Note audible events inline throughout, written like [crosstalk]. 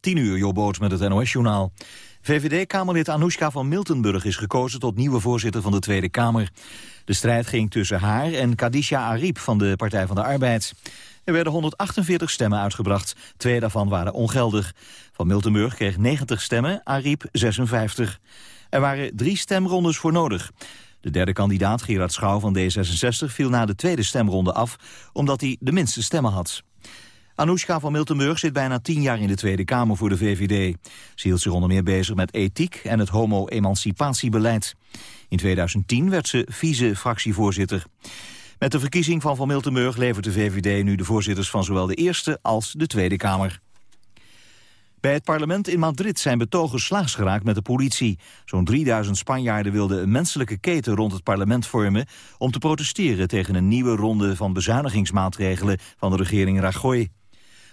10 uur, Jobboot met het NOS-journaal. VVD-Kamerlid Anoushka van Miltenburg is gekozen tot nieuwe voorzitter van de Tweede Kamer. De strijd ging tussen haar en Kadisha Ariep van de Partij van de Arbeid. Er werden 148 stemmen uitgebracht, twee daarvan waren ongeldig. Van Miltenburg kreeg 90 stemmen, Ariep 56. Er waren drie stemrondes voor nodig. De derde kandidaat, Gerard Schouw van D66, viel na de tweede stemronde af... omdat hij de minste stemmen had. Anoushka van Miltenburg zit bijna tien jaar in de Tweede Kamer voor de VVD. Ze hield zich onder meer bezig met ethiek en het homo-emancipatiebeleid. In 2010 werd ze vice-fractievoorzitter. Met de verkiezing van Van Miltenburg levert de VVD nu de voorzitters van zowel de Eerste als de Tweede Kamer. Bij het parlement in Madrid zijn betogers slaags geraakt met de politie. Zo'n 3000 Spanjaarden wilden een menselijke keten rond het parlement vormen... om te protesteren tegen een nieuwe ronde van bezuinigingsmaatregelen van de regering Rajoy.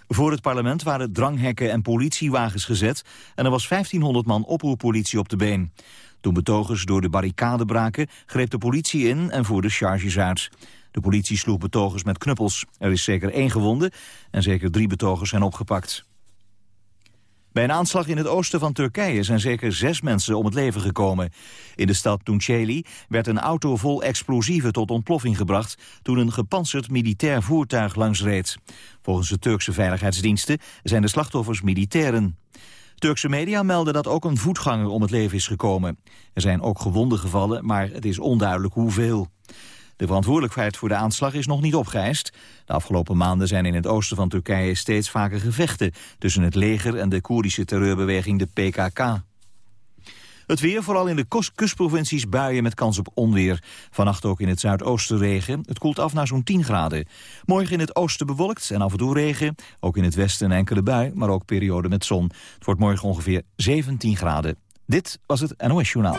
Voor het parlement waren dranghekken en politiewagens gezet... en er was 1500 man oproerpolitie op de been. Toen betogers door de barricade braken, greep de politie in en voerde charges uit. De politie sloeg betogers met knuppels. Er is zeker één gewonde en zeker drie betogers zijn opgepakt. Bij een aanslag in het oosten van Turkije zijn zeker zes mensen om het leven gekomen. In de stad Tunceli werd een auto vol explosieven tot ontploffing gebracht... toen een gepantserd militair voertuig langsreed. Volgens de Turkse veiligheidsdiensten zijn de slachtoffers militairen. Turkse media melden dat ook een voetganger om het leven is gekomen. Er zijn ook gewonden gevallen, maar het is onduidelijk hoeveel. De verantwoordelijkheid voor de aanslag is nog niet opgeëist. De afgelopen maanden zijn in het oosten van Turkije steeds vaker gevechten... tussen het leger en de Koerdische terreurbeweging de PKK. Het weer, vooral in de kustprovincies buien met kans op onweer. Vannacht ook in het zuidoosten regen. Het koelt af naar zo'n 10 graden. Morgen in het oosten bewolkt en af en toe regen. Ook in het westen een enkele bui, maar ook periode met zon. Het wordt morgen ongeveer 17 graden. Dit was het NOS Journaal.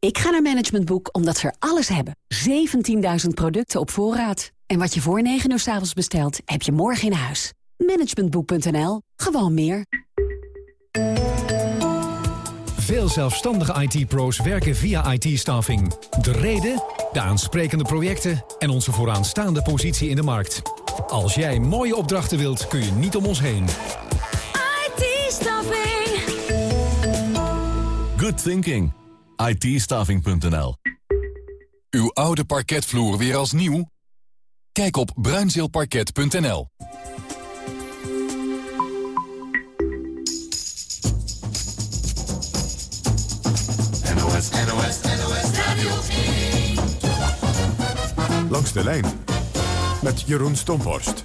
Ik ga naar Management Boek omdat ze er alles hebben. 17.000 producten op voorraad. En wat je voor 9 uur s avonds bestelt, heb je morgen in huis. Managementboek.nl. Gewoon meer. Veel zelfstandige IT-pro's werken via IT-staffing. De reden, de aansprekende projecten en onze vooraanstaande positie in de markt. Als jij mooie opdrachten wilt, kun je niet om ons heen. IT-staffing. Good thinking. It Uw oude parketvloer weer als nieuw? Kijk op bruinzeelparket.nl. NOS, NOS, NOS Radio 1. Langs de lijn met Jeroen Stomborst.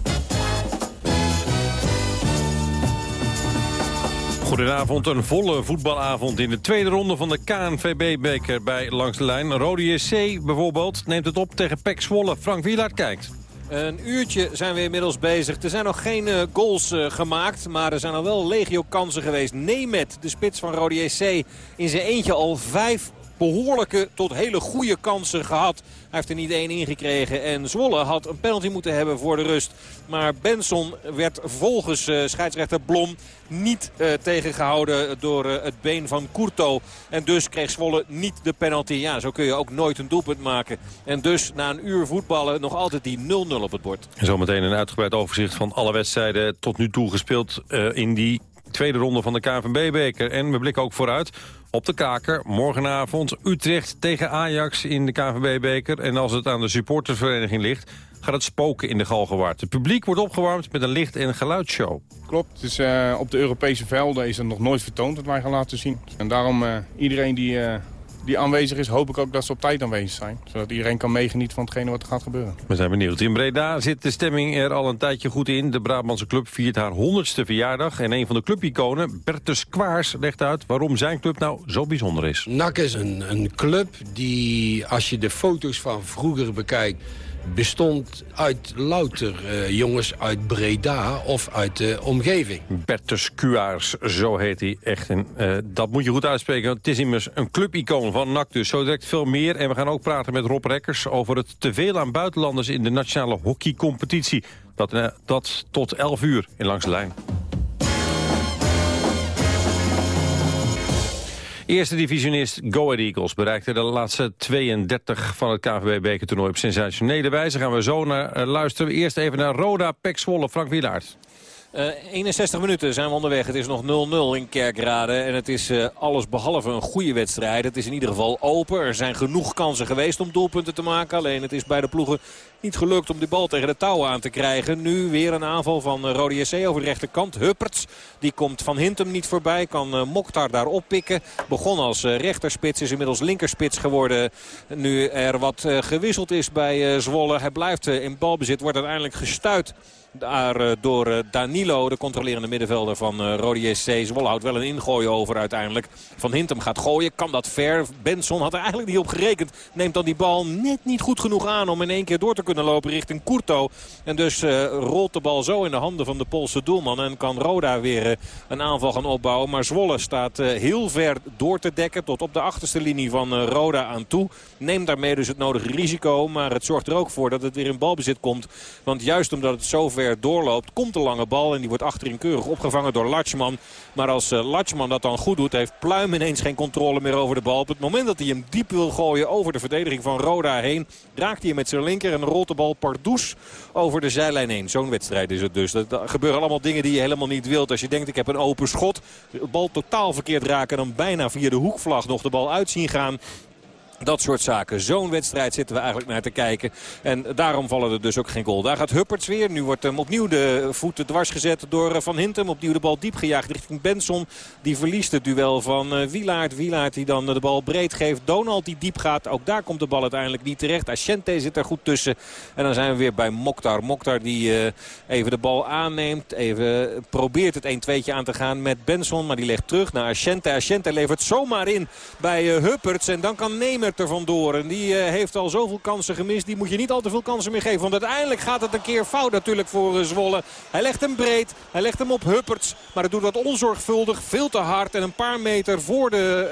Goedenavond, een volle voetbalavond in de tweede ronde van de KNVB-beker bij Langs de Lijn. Rode JC bijvoorbeeld neemt het op tegen Pek Zwolle. Frank Wielaert kijkt. Een uurtje zijn we inmiddels bezig. Er zijn nog geen uh, goals uh, gemaakt, maar er zijn al wel legio kansen geweest. Nemet, de spits van Rode JC, in zijn eentje al vijf behoorlijke tot hele goede kansen gehad. Hij heeft er niet één ingekregen. En Zwolle had een penalty moeten hebben voor de rust. Maar Benson werd volgens uh, scheidsrechter Blom niet uh, tegengehouden door uh, het been van Courto. En dus kreeg Zwolle niet de penalty. Ja, zo kun je ook nooit een doelpunt maken. En dus na een uur voetballen nog altijd die 0-0 op het bord. Zometeen een uitgebreid overzicht van alle wedstrijden tot nu toe gespeeld in die tweede ronde van de KNVB-beker. En we blikken ook vooruit op de kaker. Morgenavond Utrecht tegen Ajax in de KNVB-beker. En als het aan de supportersvereniging ligt, gaat het spoken in de Galgenwaard. Het publiek wordt opgewarmd met een licht- en geluidsshow. Klopt, dus, uh, op de Europese velden is het nog nooit vertoond wat wij gaan laten zien. En daarom uh, iedereen die uh, die aanwezig is, hoop ik ook dat ze op tijd aanwezig zijn. Zodat iedereen kan meegenieten van hetgene wat er gaat gebeuren. We zijn benieuwd. In Breda zit de stemming er al een tijdje goed in. De Brabantse club viert haar 100ste verjaardag. En een van de clubiconen, Bertus Kwaars, legt uit waarom zijn club nou zo bijzonder is. NAC is een, een club die, als je de foto's van vroeger bekijkt bestond uit louter eh, jongens uit Breda of uit de omgeving. Bertus Cuaars, zo heet hij echt. En, eh, dat moet je goed uitspreken, want het is immers een clubicoon van NAC dus. Zo direct veel meer. En we gaan ook praten met Rob Rekkers over het teveel aan buitenlanders in de nationale hockeycompetitie. Dat, eh, dat tot 11 uur in Langs de Lijn. Eerste divisionist Go Ahead Eagles bereikte de laatste 32 van het KVB-bekertoernooi op sensationele wijze. Gaan we zo naar eh, luisteren. Eerst even naar Roda Pek Zwolle, Frank Wielaert. Uh, 61 minuten zijn we onderweg. Het is nog 0-0 in Kerkrade. En het is uh, alles behalve een goede wedstrijd. Het is in ieder geval open. Er zijn genoeg kansen geweest om doelpunten te maken. Alleen het is bij de ploegen niet gelukt om die bal tegen de touw aan te krijgen. Nu weer een aanval van uh, Rode JC over de rechterkant. Hupperts, die komt van Hintem niet voorbij. Kan Mokhtar daar oppikken. Begon als rechterspits, is inmiddels linkerspits geworden. Nu er wat gewisseld is bij Zwolle. Hij blijft in balbezit, wordt uiteindelijk gestuit daar uh, door uh, Danilo, de controlerende middenvelder van uh, Rode JC. Zwolle houdt wel een ingooi over uiteindelijk. Van Hintem gaat gooien, kan dat ver. Benson had er eigenlijk niet op gerekend. Neemt dan die bal net niet goed genoeg aan om in één keer door te kunnen lopen richting Kurto. En dus rolt de bal zo in de handen van de Poolse doelman. En kan Roda weer een aanval gaan opbouwen. Maar Zwolle staat heel ver door te dekken tot op de achterste linie van Roda aan toe. Neemt daarmee dus het nodige risico. Maar het zorgt er ook voor dat het weer in balbezit komt. Want juist omdat het zo ver doorloopt, komt de lange bal. En die wordt achterin keurig opgevangen door Latschman. Maar als uh, Latschman dat dan goed doet, heeft Pluim ineens geen controle meer over de bal. Op het moment dat hij hem diep wil gooien over de verdediging van Roda heen... raakt hij hem met zijn linker en rolt de bal pardoes over de zijlijn heen. Zo'n wedstrijd is het dus. Dat gebeuren allemaal dingen die je helemaal niet wilt. Als je denkt, ik heb een open schot, de bal totaal verkeerd raken... en dan bijna via de hoekvlag nog de bal uitzien gaan... Dat soort zaken. Zo'n wedstrijd zitten we eigenlijk naar te kijken. En daarom vallen er dus ook geen goal. Daar gaat Hupperts weer. Nu wordt hem opnieuw de voeten dwars gezet door eh, Van Hintem. Opnieuw de bal diep gejaagd richting Benson. Die verliest het duel van uh, Wilaert. Wilaert die dan de bal breed geeft. Donald die diep gaat. Ook daar komt de bal uiteindelijk niet terecht. Asciente zit er goed tussen. En dan zijn we weer bij Mokhtar. Mokhtar die even de bal aanneemt. Even probeert het 1-2'tje aan te gaan met Benson. Maar die legt terug naar Asciente. Asciente levert zomaar in bij Hupperts. En dan kan nemen er vandoor. En die uh, heeft al zoveel kansen gemist. Die moet je niet al te veel kansen meer geven. Want uiteindelijk gaat het een keer fout natuurlijk voor uh, Zwolle. Hij legt hem breed. Hij legt hem op Hupperts. Maar het doet dat onzorgvuldig. Veel te hard. En een paar meter voor de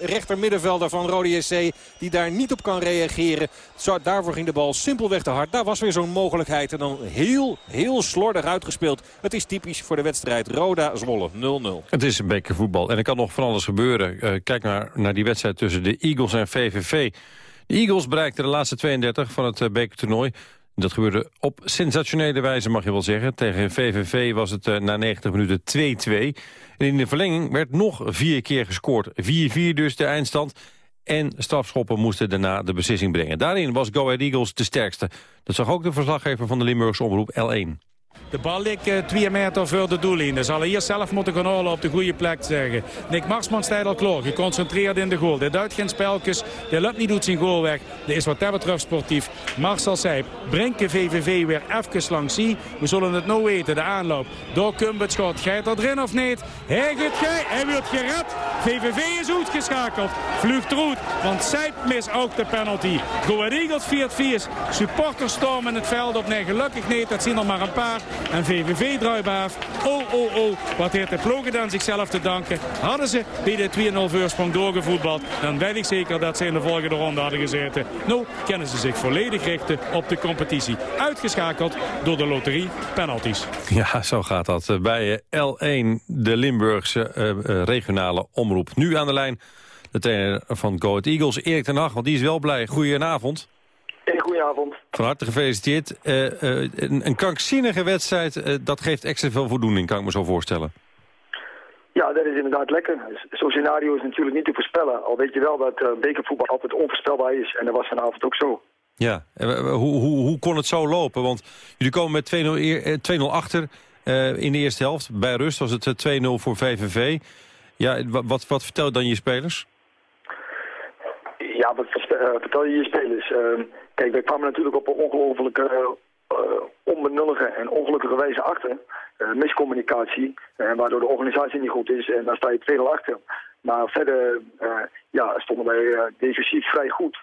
uh, rechter middenvelder van Rode SC. Die daar niet op kan reageren. Zo, daarvoor ging de bal simpelweg te hard. Daar was weer zo'n mogelijkheid. En dan heel, heel slordig uitgespeeld. Het is typisch voor de wedstrijd Roda-Zwolle 0-0. Het is een bekervoetbal. En er kan nog van alles gebeuren. Uh, kijk naar, naar die wedstrijd tussen de Eagles en De Eagles bereikten de laatste 32 van het uh, bekertoernooi. Dat gebeurde op sensationele wijze, mag je wel zeggen. Tegen VVV was het uh, na 90 minuten 2-2. En in de verlenging werd nog vier keer gescoord. 4-4 dus de eindstand. En strafschoppen moesten daarna de beslissing brengen. Daarin was Go Ahead Eagles de sterkste. Dat zag ook de verslaggever van de Limburgse omroep L1. De bal ligt uh, twee meter voor de doellijn. Zal hij hier zelf moeten gaan halen op de goede plek zeggen. Nick Marsman staat al klaar. Geconcentreerd in de goal. Dit duidt geen spelkes. Loopt niet uit zijn goal weg. Dit is wat dat betreft sportief. Marcel Seip brengt de VVV weer even langs zie. We zullen het nou weten. De aanloop door Kumbetschot. Gaat er erin of niet? Hij gaat gij. Hij wordt gered. VVV is uitgeschakeld. Vlucht eruit. Want Seip mist ook de penalty. Go Eagles 4-4. Supporters stormen het veld op. Nee, gelukkig niet. Dat zien er maar een paar. En VVV druibaaf. Oh, oh, oh. Wat heeft de ploegen dan zichzelf te danken. Hadden ze bij de 2-0 voorsprong doorgevoetbald. Dan weet ik zeker dat ze in de volgende ronde hadden gezeten. Nou kennen ze zich volledig richten op de competitie. Uitgeschakeld door de loterie penalties. Ja, zo gaat dat. Bij L1, de Limburgse uh, regionale omroep. Nu aan de lijn de trainer van Go Eagles, Erik ten Hag. Want die is wel blij. Goedenavond. Hey, goedenavond. Van harte gefeliciteerd. Uh, uh, een, een krankzinnige wedstrijd, uh, dat geeft extra veel voldoening, kan ik me zo voorstellen. Ja, dat is inderdaad lekker. Zo'n scenario is natuurlijk niet te voorspellen. Al weet je wel dat bekervoetbal altijd onvoorspelbaar is. En dat was vanavond ook zo. Ja, hoe, hoe, hoe kon het zo lopen? Want jullie komen met 2-0 achter in de eerste helft. Bij rust was het 2-0 voor VVV. Ja, wat, wat vertelt dan je spelers? Ja, wat vertel je je spelers? Kijk, wij kwamen natuurlijk op een ongelooflijke uh, onbenullige en ongelukkige wijze achter. Uh, miscommunicatie, uh, waardoor de organisatie niet goed is en dan sta je veel achter. Maar verder ja, stonden wij defensief vrij goed.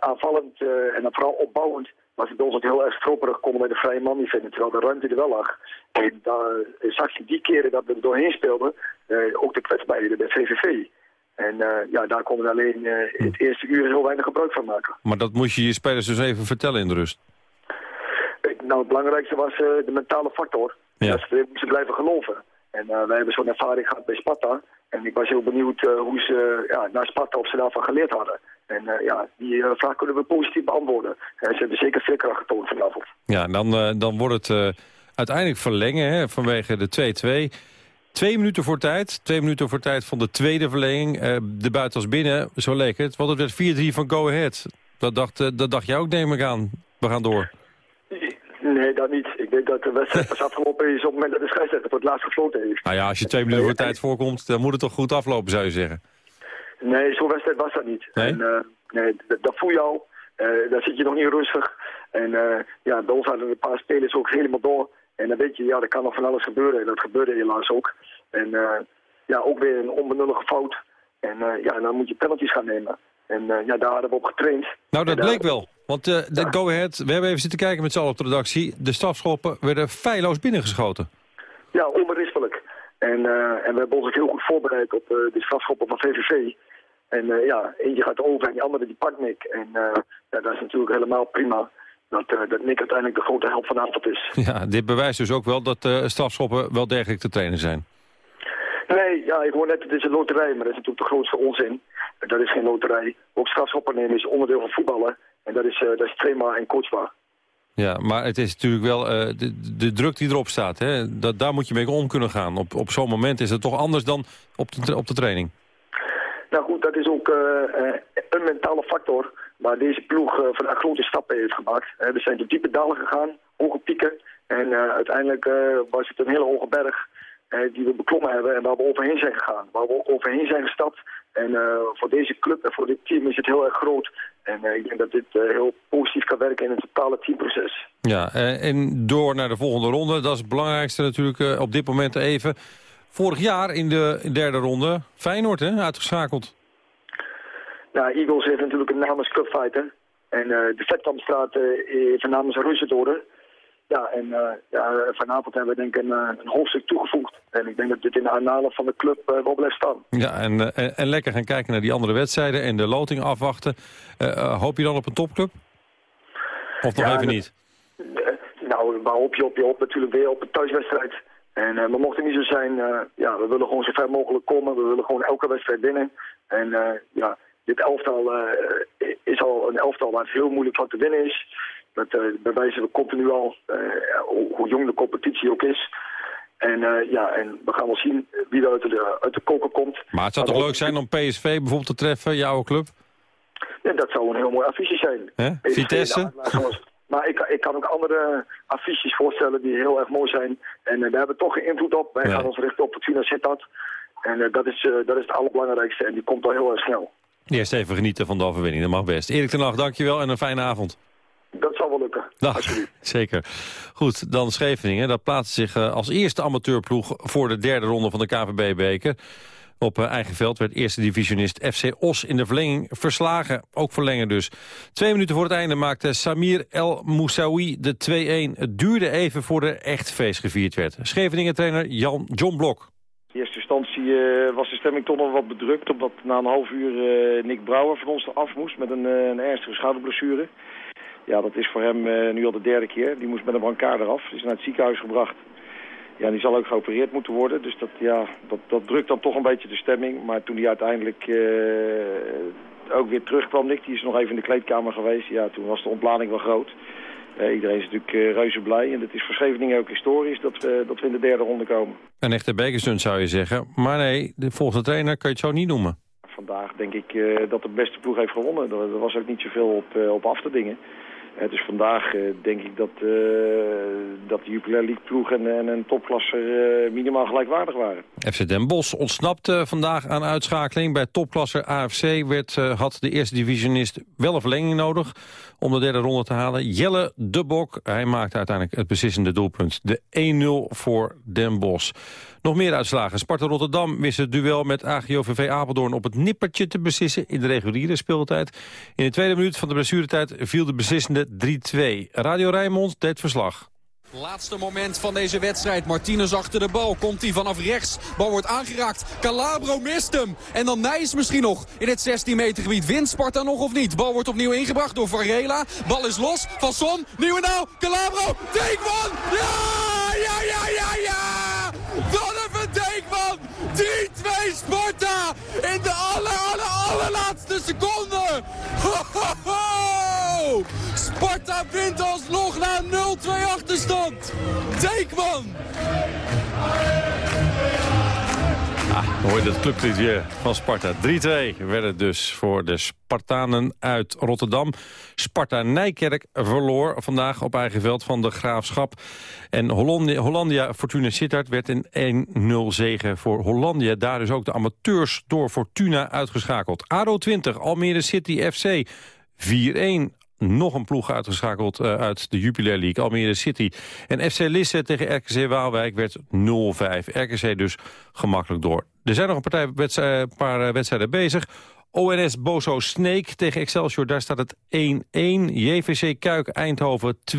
aanvallend en dan vooral opbouwend was het bij ons ook heel erg stroperig. Konden wij de vrije man niet vinden, terwijl de ruimte er wel lag. En daar zag je die keren dat we er doorheen speelden, eh, ook de kwetsbaarheden bij VVV. En eh, ja, daar konden we alleen in het eerste uur heel weinig gebruik van maken. Maar dat moest je je spelers dus even vertellen in de rust. Nou, het belangrijkste was eh, de mentale factor. Ja. Dat ze blijven geloven. En wij hebben zo'n ervaring gehad bij Sparta. En ik was heel benieuwd hoe ze ja, naar Sparta of ze daarvan geleerd hadden. En ja, die vraag kunnen we positief beantwoorden. En ze hebben zeker veerkracht getoond vanavond. Ja, en dan, dan wordt het uiteindelijk verlengen hè, vanwege de 2-2. Twee minuten voor tijd. Twee minuten voor tijd van de tweede verlenging. Eh, de buiten was binnen, zo leek het. Want het werd 4-3 van Go Ahead. Dat dacht, eh, dat dacht jij ook, neem ik aan. We gaan door. Nee, dat niet. Ik denk dat de wedstrijd pas afgelopen is op het moment dat de scheidsrechter voor het laatst gefloten heeft. Nou ja, als je twee minuten voor tijd voorkomt, dan moet het toch goed aflopen, zou je zeggen. Nee, zo'n wedstrijd was dat niet. Nee? En, eh, nee, dat, voel je al. Daar zit je nog niet rustig. En ja, bij ons hadden een paar spelers ook helemaal door. En dan weet je, ja, er kan nog van alles gebeuren. En dat gebeurde helaas ook. En eh, ja, ook weer een onbenullige fout. En eh, ja, dan moet je penalties gaan nemen. En eh, ja, daar hadden we op getraind. Nou, dat bleek wel. Want de Go Ahead, we hebben even zitten kijken met z'n allen op de redactie. De strafschoppen werden feilloos binnengeschoten. Ja, onberispelijk. En, en we hebben ons ook heel goed voorbereid op de strafschoppen van VVV. En ja, eentje gaat over en die andere die pakt Nick. En ja, dat is natuurlijk helemaal prima. Dat, eh, dat Nick uiteindelijk de grote helft vanavond is. Ja, dit bewijst dus ook wel dat eh, strafschoppen wel degelijk te trainen zijn. Nee, ja, ik hoor net, het is een loterij, maar dat is natuurlijk de grootste onzin. Dat is geen loterij. Ook strafschoppen nemen is onderdeel van voetballen. En dat is, eh, dat is trainbaar en coachbaar. Ja, maar het is natuurlijk wel de, de druk die erop staat. Hè? Dat, daar moet je mee om kunnen gaan. Op, op zo'n moment is het toch anders dan op de, op de training. Nou goed, dat is ook eh, eh, een mentale factor waar deze ploeg eh, vandaag grote stappen heeft gemaakt. We zijn door diepe dalen gegaan, hoge pieken. En uiteindelijk was het een hele hoge berg die we beklommen hebben en waar we overheen zijn gegaan. Waar we ook overheen zijn gestapt. En voor deze club en voor dit team is het heel erg groot. En ik denk dat dit heel positief kan werken in het totale teamproces. Ja, en door naar de volgende ronde. Dat is het belangrijkste natuurlijk op dit moment even. Vorig jaar in de derde ronde Feyenoord hè, uitgeschakeld. Nou, Eagles heeft natuurlijk een namens Cupfighter. En eh, de Vetkampstraat uh, heeft namens Reuzendoren. Ja, en eh, ja, vanavond hebben we denk ik een, eh, een hoofdstuk toegevoegd. En ik denk dat dit in de aanhalen van de club eh, wel blijft staan. Ja, en, eh, en, en lekker gaan kijken naar die andere wedstrijden en de loting afwachten. Eh, eh, hoop je dan op een topclub? Of nog Ja, even niet? Eh, nou, waar hoop je op? Je hoopt natuurlijk weer op een thuiswedstrijd. En uh, maar mocht het niet zo zijn, uh, ja, we willen gewoon zo ver mogelijk komen. We willen gewoon elke wedstrijd winnen. En uh, ja, dit elftal is al een elftal waar het heel moeilijk van te winnen is. Dat bewijzen we continu al, hoe jong de competitie ook is. En ja, en we gaan wel zien wie er uit de, uit de koker komt. Maar het zou toch leuk zijn om PSV bijvoorbeeld te treffen, jouw club? Ja, dat zou een heel mooi affiche zijn. Hè? Vitesse? Maar ik, ik, kan ook andere affiches voorstellen die heel erg mooi zijn. En daar hebben we toch geen invloed op. Wij ja. gaan ons richten op Fortuna Sittard. En uh, dat, is, uh, dat is het allerbelangrijkste. En die komt al heel erg snel. Eerst even genieten van de overwinning. Dat mag best. Erik ten Hag, dankjewel en een fijne avond. Dat zal wel lukken. Dag, [laughs] zeker. Goed, dan Scheveningen. Dat plaatst zich als eerste amateurploeg voor de derde ronde van de KVB-beker. Op eigen veld werd eerste divisionist FC Os in de verlenging verslagen. Ook verlengen dus. Twee minuten voor het einde maakte Samir El Moussaoui de 2-1. Het duurde even voor er echt feest gevierd werd. Scheveningen-trainer Jan John Blok. In eerste instantie uh, was de stemming toch nog wat bedrukt... omdat na een half uur uh, Nick Brouwer van ons af moest met een, een ernstige schouderblessure. Ja, dat is voor hem nu al de derde keer. Die moest met een brancard eraf. Is naar het ziekenhuis gebracht. Ja, die zal ook geopereerd moeten worden. Dus dat, ja, dat, dat drukt dan toch een beetje de stemming. Maar toen hij uiteindelijk uh, ook weer terugkwam, Nick, die is nog even in de kleedkamer geweest. Ja, toen was de ontlading wel groot. Uh, iedereen is natuurlijk uh, reuze blij. En het is voor Scheveningen ook historisch dat we, dat we in de derde ronde komen. Een echte bekerstunt zou je zeggen. Maar nee, de volgende trainer kan je het zo niet noemen. Vandaag denk ik dat de beste ploeg heeft gewonnen. Er, er was ook niet zoveel op, op af te dingen. Uh, dus vandaag uh, denk ik dat, uh, dat de Jupiler League ploeg en, en een topklasser minimaal gelijkwaardig waren. FC Den Bosch ontsnapte vandaag aan uitschakeling. Bij topklasser AFC werd, had de eerste divisionist wel een verlenging nodig om de derde ronde te halen. Jelle de Bok, hij maakte uiteindelijk het beslissende doelpunt. De 1-0 voor Den Bosch. Nog meer uitslagen. Sparta Rotterdam wist het duel met AGOVV Apeldoorn op het nippertje te beslissen in de reguliere speeltijd. In de tweede minuut van de blessuretijd viel de beslissende 3-2. Radio Rijnmond deed verslag. Laatste moment van deze wedstrijd. Martinez achter de bal. Komt hij vanaf rechts. Bal wordt aangeraakt. Calabro mist hem. En dan Nijs misschien nog in het 16 meter gebied. Wint Sparta nog of niet? Bal wordt opnieuw ingebracht door Varela. Bal is los. Van Son. Nieuwe nou. Calabro. Ja! Ja, ja, 2 Sparta in de aller, aller, allerlaatste seconde. Ho, ho, ho. Sparta wint alsnog na 0-2 achterstand. Deekman. Ah, hoor je dat clublied van Sparta. 3-2 werd het dus voor de Spartanen uit Rotterdam. Sparta Nijkerk verloor vandaag op eigen veld van de Graafschap. En Hollandia, Fortuna Sittard werd een 1-0 zegen voor Hollandia. Daar is ook de amateurs door Fortuna uitgeschakeld. ADO 20, Almere City FC 4-1 nog een ploeg uitgeschakeld uh, uit de Jupiler League, Almere City. En FC Lisse tegen RKC Waalwijk werd 0-5. RKC dus gemakkelijk door. Er zijn nog een wedstrijd, paar wedstrijden bezig. ONS Bozo Sneek tegen Excelsior, daar staat het 1-1. JVC Kuik Eindhoven 2-2.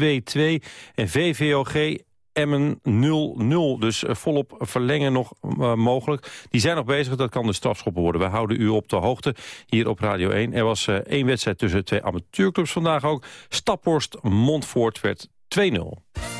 En VVOG Emmen 0-0. Dus volop verlengen nog uh, mogelijk. Die zijn nog bezig, dat kan de strafschoppen worden. We houden u op de hoogte hier op Radio 1. Er was uh, één wedstrijd tussen twee amateurclubs vandaag ook. Staphorst Montfort werd 2-0.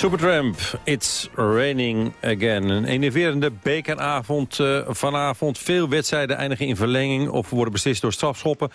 Supertramp, It's Raining Again. Een enerverende bekeravond uh, vanavond. Veel wedstrijden eindigen in verlenging of worden beslist door strafschoppen.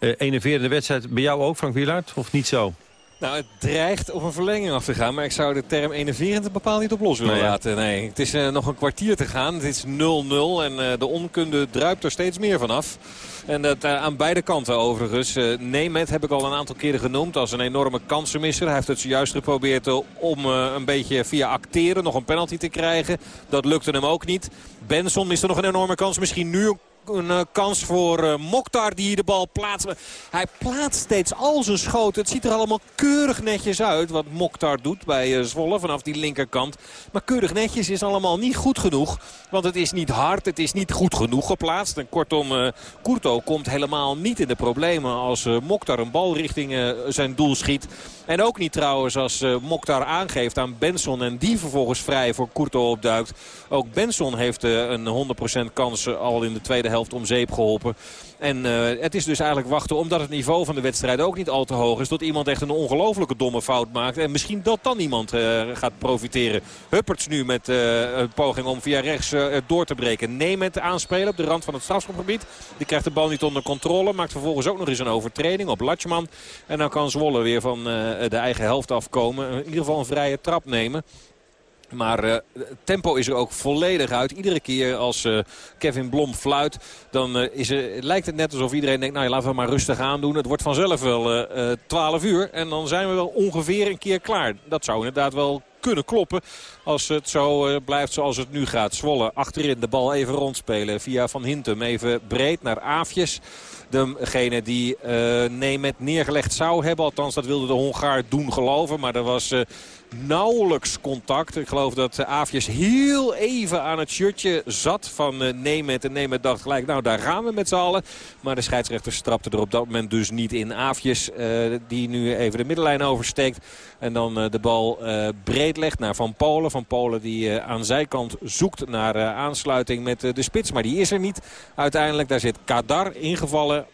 Uh, enerverende wedstrijd bij jou ook, Frank Wielaert, of niet zo? Nou, het dreigt op een verlenging af te gaan. Maar ik zou de term enerverend bepaald niet op los willen laten. Nee, het is uh, nog een kwartier te gaan. Het is 0-0 en uh, de onkunde druipt er steeds meer vanaf. En dat uh, aan beide kanten overigens. Uh, Nemet heb ik al een aantal keren genoemd als een enorme kansenmisser. Hij heeft het zojuist geprobeerd uh, om een beetje via acteren nog een penalty te krijgen. Dat lukte hem ook niet. Benson miste nog een enorme kans. Misschien nu een uh, kans voor uh, Mokhtar die de bal plaatst. Hij plaatst steeds al zijn schoten. Het ziet er allemaal keurig netjes uit wat Mokhtar doet bij uh, Zwolle vanaf die linkerkant. Maar keurig netjes is allemaal niet goed genoeg. Want het is niet hard, het is niet goed genoeg geplaatst. En kortom, Kurto komt helemaal niet in de problemen als Mokhtar een bal richting zijn doel schiet. En ook niet trouwens als Mokhtar aangeeft aan Benson en die vervolgens vrij voor Kurto opduikt. Ook Benson heeft een 100% kans al in de tweede helft om zeep geholpen. En uh, het is dus eigenlijk wachten omdat het niveau van de wedstrijd ook niet al te hoog is. Tot iemand echt een ongelofelijke domme fout maakt. En misschien dat dan iemand uh, gaat profiteren. Hupperts nu met uh, een poging om via rechts door te breken. Neem het aanspelen op de rand van het strafschopgebied. Die krijgt de bal niet onder controle. Maakt vervolgens ook nog eens een overtreding op Latchman. En dan kan Zwolle weer van de eigen helft afkomen. In ieder geval een vrije trap nemen. Maar uh, tempo is er ook volledig uit. Iedere keer als uh, Kevin Blom fluit, dan uh, is er, lijkt het net alsof iedereen denkt... nou laten we maar rustig aandoen. Het wordt vanzelf wel 12 uur en dan zijn we wel ongeveer een keer klaar. Dat zou inderdaad wel kunnen kloppen. Als het zo blijft zoals het nu gaat. Zwolle achterin de bal even rondspelen. Via Van Hintem even breed naar Aafjes. Degene die uh, Nemet neergelegd zou hebben. Althans dat wilde de Hongaar doen geloven. Maar er was... nauwelijks contact. Ik geloof dat Aafjes heel even aan het shirtje zat van uh, Nemet. En Nemet dacht gelijk, nou daar gaan we met z'n allen. Maar de scheidsrechter strapte er op dat moment dus niet in. Aafjes uh, die nu even de middenlijn oversteekt. En dan de bal breed legt naar Van Polen. Van Polen die aan zijkant zoekt naar aansluiting met de spits. Maar die is er niet uiteindelijk. Daar zit Kadar ingevallen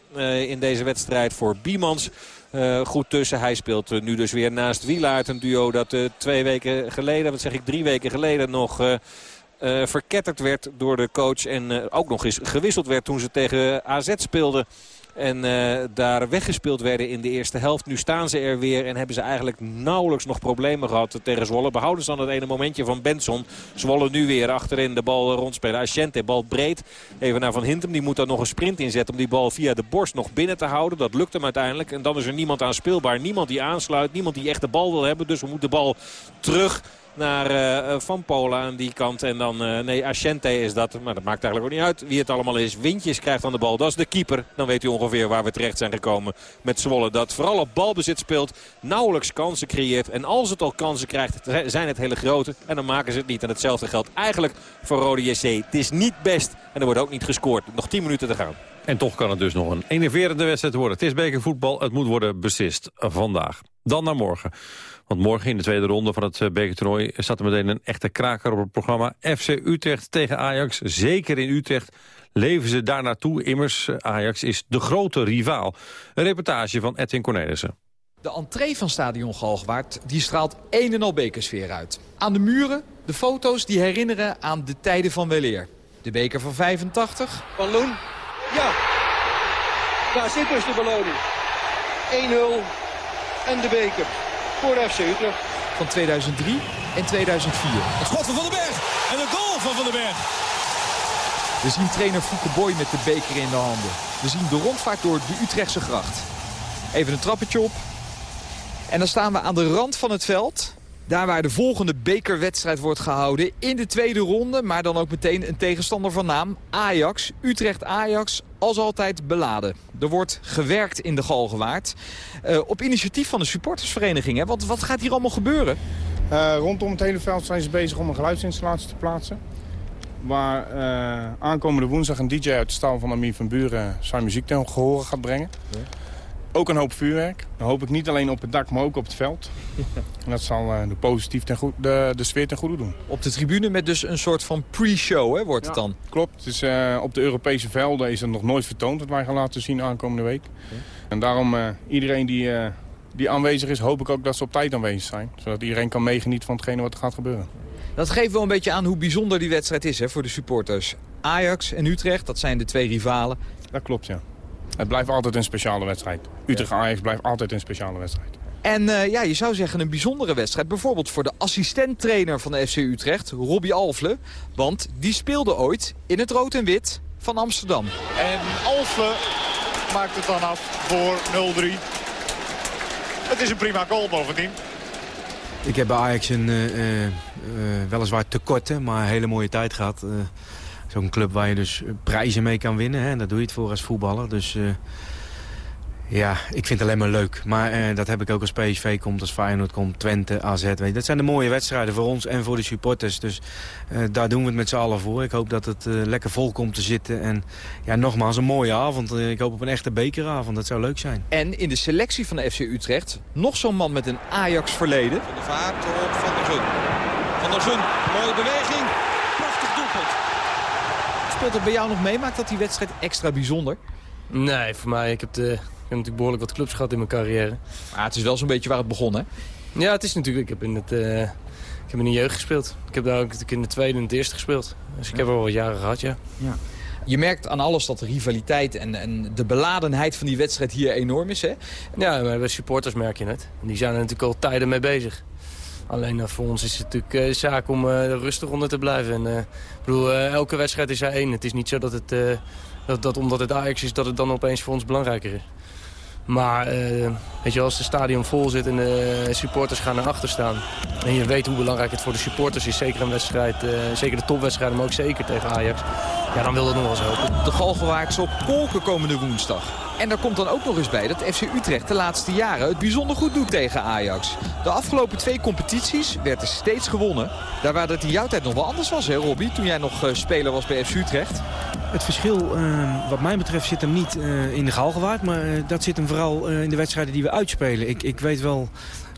in deze wedstrijd voor Biemans. Uh, goed tussen. Hij speelt uh, nu dus weer naast Wielaert. Een duo dat uh, twee weken geleden, wat zeg ik, drie weken geleden nog... verketterd werd door de coach en ook nog eens gewisseld werd toen ze tegen AZ speelden. En uh, daar weggespeeld werden in de eerste helft. Nu staan ze er weer en hebben ze eigenlijk nauwelijks nog problemen gehad tegen Zwolle. Behouden ze dan het ene momentje van Benson. Zwolle nu weer achterin de bal rondspelen. Asciente, bal breed. Even naar Van Hintem. Die moet dan nog een sprint inzetten om die bal via de borst nog binnen te houden. Dat lukt hem uiteindelijk. En dan is er niemand aan speelbaar. Niemand die aansluit. Niemand die echt de bal wil hebben. Dus we moeten de bal terug naar uh, Van Polen aan die kant. En dan, uh, nee, Asciente is dat. Maar dat maakt eigenlijk ook niet uit wie het allemaal is. Windjes krijgt aan de bal. Dat is de keeper. Dan weet u ongeveer waar we terecht zijn gekomen met Zwolle. Dat vooral op balbezit speelt. Nauwelijks kansen creëert. En als het al kansen krijgt, zijn het hele grote. En dan maken ze het niet. En hetzelfde geldt eigenlijk voor Rode JC. Het is niet best. En er wordt ook niet gescoord. Nog 10 minuten te gaan. En toch kan het dus nog een enerverende wedstrijd worden. Het is bekervoetbal. Het moet worden beslist vandaag. Dan naar morgen. Want morgen in de tweede ronde van het bekertoernooi staat er meteen een echte kraker op het programma. FC Utrecht tegen Ajax. Zeker in Utrecht leven ze daar naartoe. Immers, Ajax is de grote rivaal. Een reportage van Edwin Cornelissen. De entree van stadion Galgwaard die straalt een en al bekersfeer uit. Aan de muren de foto's die herinneren aan de tijden van weleer. De beker van 85. Van Loen. Ja. Daar zit dus de beloning. 1-0 en de beker voor FC Utrecht. Van 2003 en 2004. Het schot van Van den Berg en de goal van Van den Berg. We zien trainer Fouke Boy met de beker in de handen. We zien de rondvaart door de Utrechtse gracht. Even een trappetje op. En dan staan we aan de rand van het veld. Daar waar de volgende bekerwedstrijd wordt gehouden in de tweede ronde. Maar dan ook meteen een tegenstander van naam. Ajax, Utrecht-Ajax, als altijd beladen. Er wordt gewerkt in de Galgenwaard. Uh, op initiatief van de supportersvereniging. Hè? Wat, wat gaat hier allemaal gebeuren? Uh, rondom het hele veld zijn ze bezig om een geluidsinstallatie te plaatsen. Waar uh, aankomende woensdag een DJ uit de stal van Amir van Buren zijn muziek ten gehoren gaat brengen. Ja. Ook een hoop vuurwerk. Dan hoop ik niet alleen op het dak, maar ook op het veld. En [laughs] dat zal uh, de, positief ten goed, de, de sfeer ten goede doen. Op de tribune met dus een soort van pre-show, wordt het dan? Klopt. Dus, uh, op de Europese velden is het nog nooit vertoond wat wij gaan laten zien aankomende week. Okay. En daarom uh, iedereen die die aanwezig is, hoop ik ook dat ze op tijd aanwezig zijn. Zodat iedereen kan meegenieten van hetgene wat er gaat gebeuren. Dat geeft wel een beetje aan hoe bijzonder die wedstrijd is hè, voor de supporters. Ajax en Utrecht, dat zijn de twee rivalen. Dat klopt, ja. Het blijft altijd een speciale wedstrijd. Utrecht-Ajax blijft altijd een speciale wedstrijd. En uh, ja, je zou zeggen een bijzondere wedstrijd. Bijvoorbeeld voor de assistenttrainer van de FC Utrecht, Robbie Alfle. Want die speelde ooit in het rood en wit van Amsterdam. En Alfle maakt het dan af voor 0-3. Het is een prima goal bovendien. Ik heb bij Ajax een uh, uh, weliswaar tekorten, maar een hele mooie tijd gehad. Zo'n club waar je dus prijzen mee kan winnen. Hè? Daar doe je het voor als voetballer. Dus ja, ik vind het alleen maar leuk. Maar uh, dat heb ik ook als PSV komt, als Feyenoord komt, Twente, AZ. Weet je. Dat zijn de mooie wedstrijden voor ons en voor de supporters. Dus uh, daar doen we het met z'n allen voor. Ik hoop dat het uh, lekker vol komt te zitten. En ja, nogmaals een mooie avond. ik hoop op een echte bekeravond. Dat zou leuk zijn. En in de selectie van de FC Utrecht nog zo'n man met een Ajax-verleden. Van de vaart op Van der Gun. Van der Gun, mooie beweging. Speelt het bij jou nog mee? Maakt dat die wedstrijd extra bijzonder? Nee, voor mij, ik heb de ik heb natuurlijk behoorlijk wat clubs gehad in mijn carrière. Maar het is wel zo'n beetje waar het begon, hè? Ja, het is natuurlijk... Ik heb in, het, uh, ik heb in de jeugd gespeeld. Ik heb daar ook in de tweede en het eerste gespeeld. Dus ik heb wel wat jaren gehad, ja. ja. Je merkt aan alles dat de rivaliteit en, en de beladenheid van die wedstrijd hier enorm is, hè? Ja, maar bij supporters merk je het. Die zijn er natuurlijk al tijden mee bezig. Alleen uh, voor ons is het natuurlijk uh, zaak om uh, rustig onder te blijven. En, ik bedoel, elke wedstrijd is er één. Het is niet zo dat, het, dat, dat omdat het Ajax is, dat het dan opeens voor ons belangrijker is. Maar weet je, als het stadion vol zit en de supporters gaan naar achter staan... en je weet hoe belangrijk het voor de supporters is, zeker een wedstrijd, zeker de topwedstrijden, maar ook zeker tegen Ajax... ja, dan wil dat nog wel eens helpen. De Galgenwaard zal kolken komende woensdag. En daar komt dan ook nog eens bij dat FC Utrecht de laatste jaren het bijzonder goed doet tegen Ajax. De afgelopen twee competities werd er steeds gewonnen. Daar waar het in jouw tijd nog wel anders was, hè Robbie, toen jij nog uh, speler was bij FC Utrecht. Het verschil uh, wat mij betreft zit hem niet uh, in de Galgenwaard, maar dat zit hem vooral in de wedstrijden die we uitspelen. Ik, ik weet wel,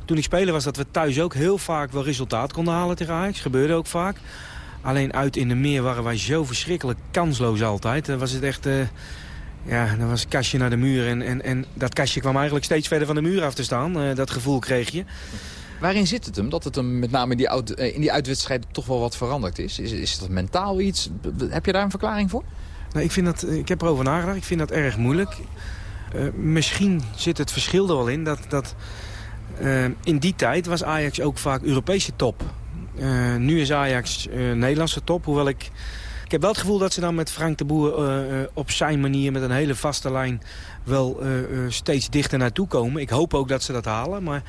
toen ik speler was, dat we thuis ook heel vaak wel resultaat konden halen tegen Ajax. Gebeurde ook vaak. Alleen uit in de meer waren wij zo verschrikkelijk kansloos altijd. Dan was het echt... Ja, dan was het kastje naar de muur. En, en, en dat kastje kwam eigenlijk steeds verder van de muur af te staan. Uh, dat gevoel kreeg je. Waarin zit het hem? Dat het hem met name in die, uit, in die uitwedstrijd toch wel wat veranderd is? Is, is dat mentaal iets? Heb je daar een verklaring voor? Nou, ik, vind dat, ik heb erover nagedacht. Ik vind dat erg moeilijk. Uh, misschien zit het verschil er wel in. Dat, dat, uh, in die tijd was Ajax ook vaak Europese top. Nu is Ajax Nederlandse top. Hoewel ik ik heb wel het gevoel dat ze dan met Frank de Boer uh, op zijn manier... met een hele vaste lijn wel steeds dichter naartoe komen. Ik hoop ook dat ze dat halen, maar...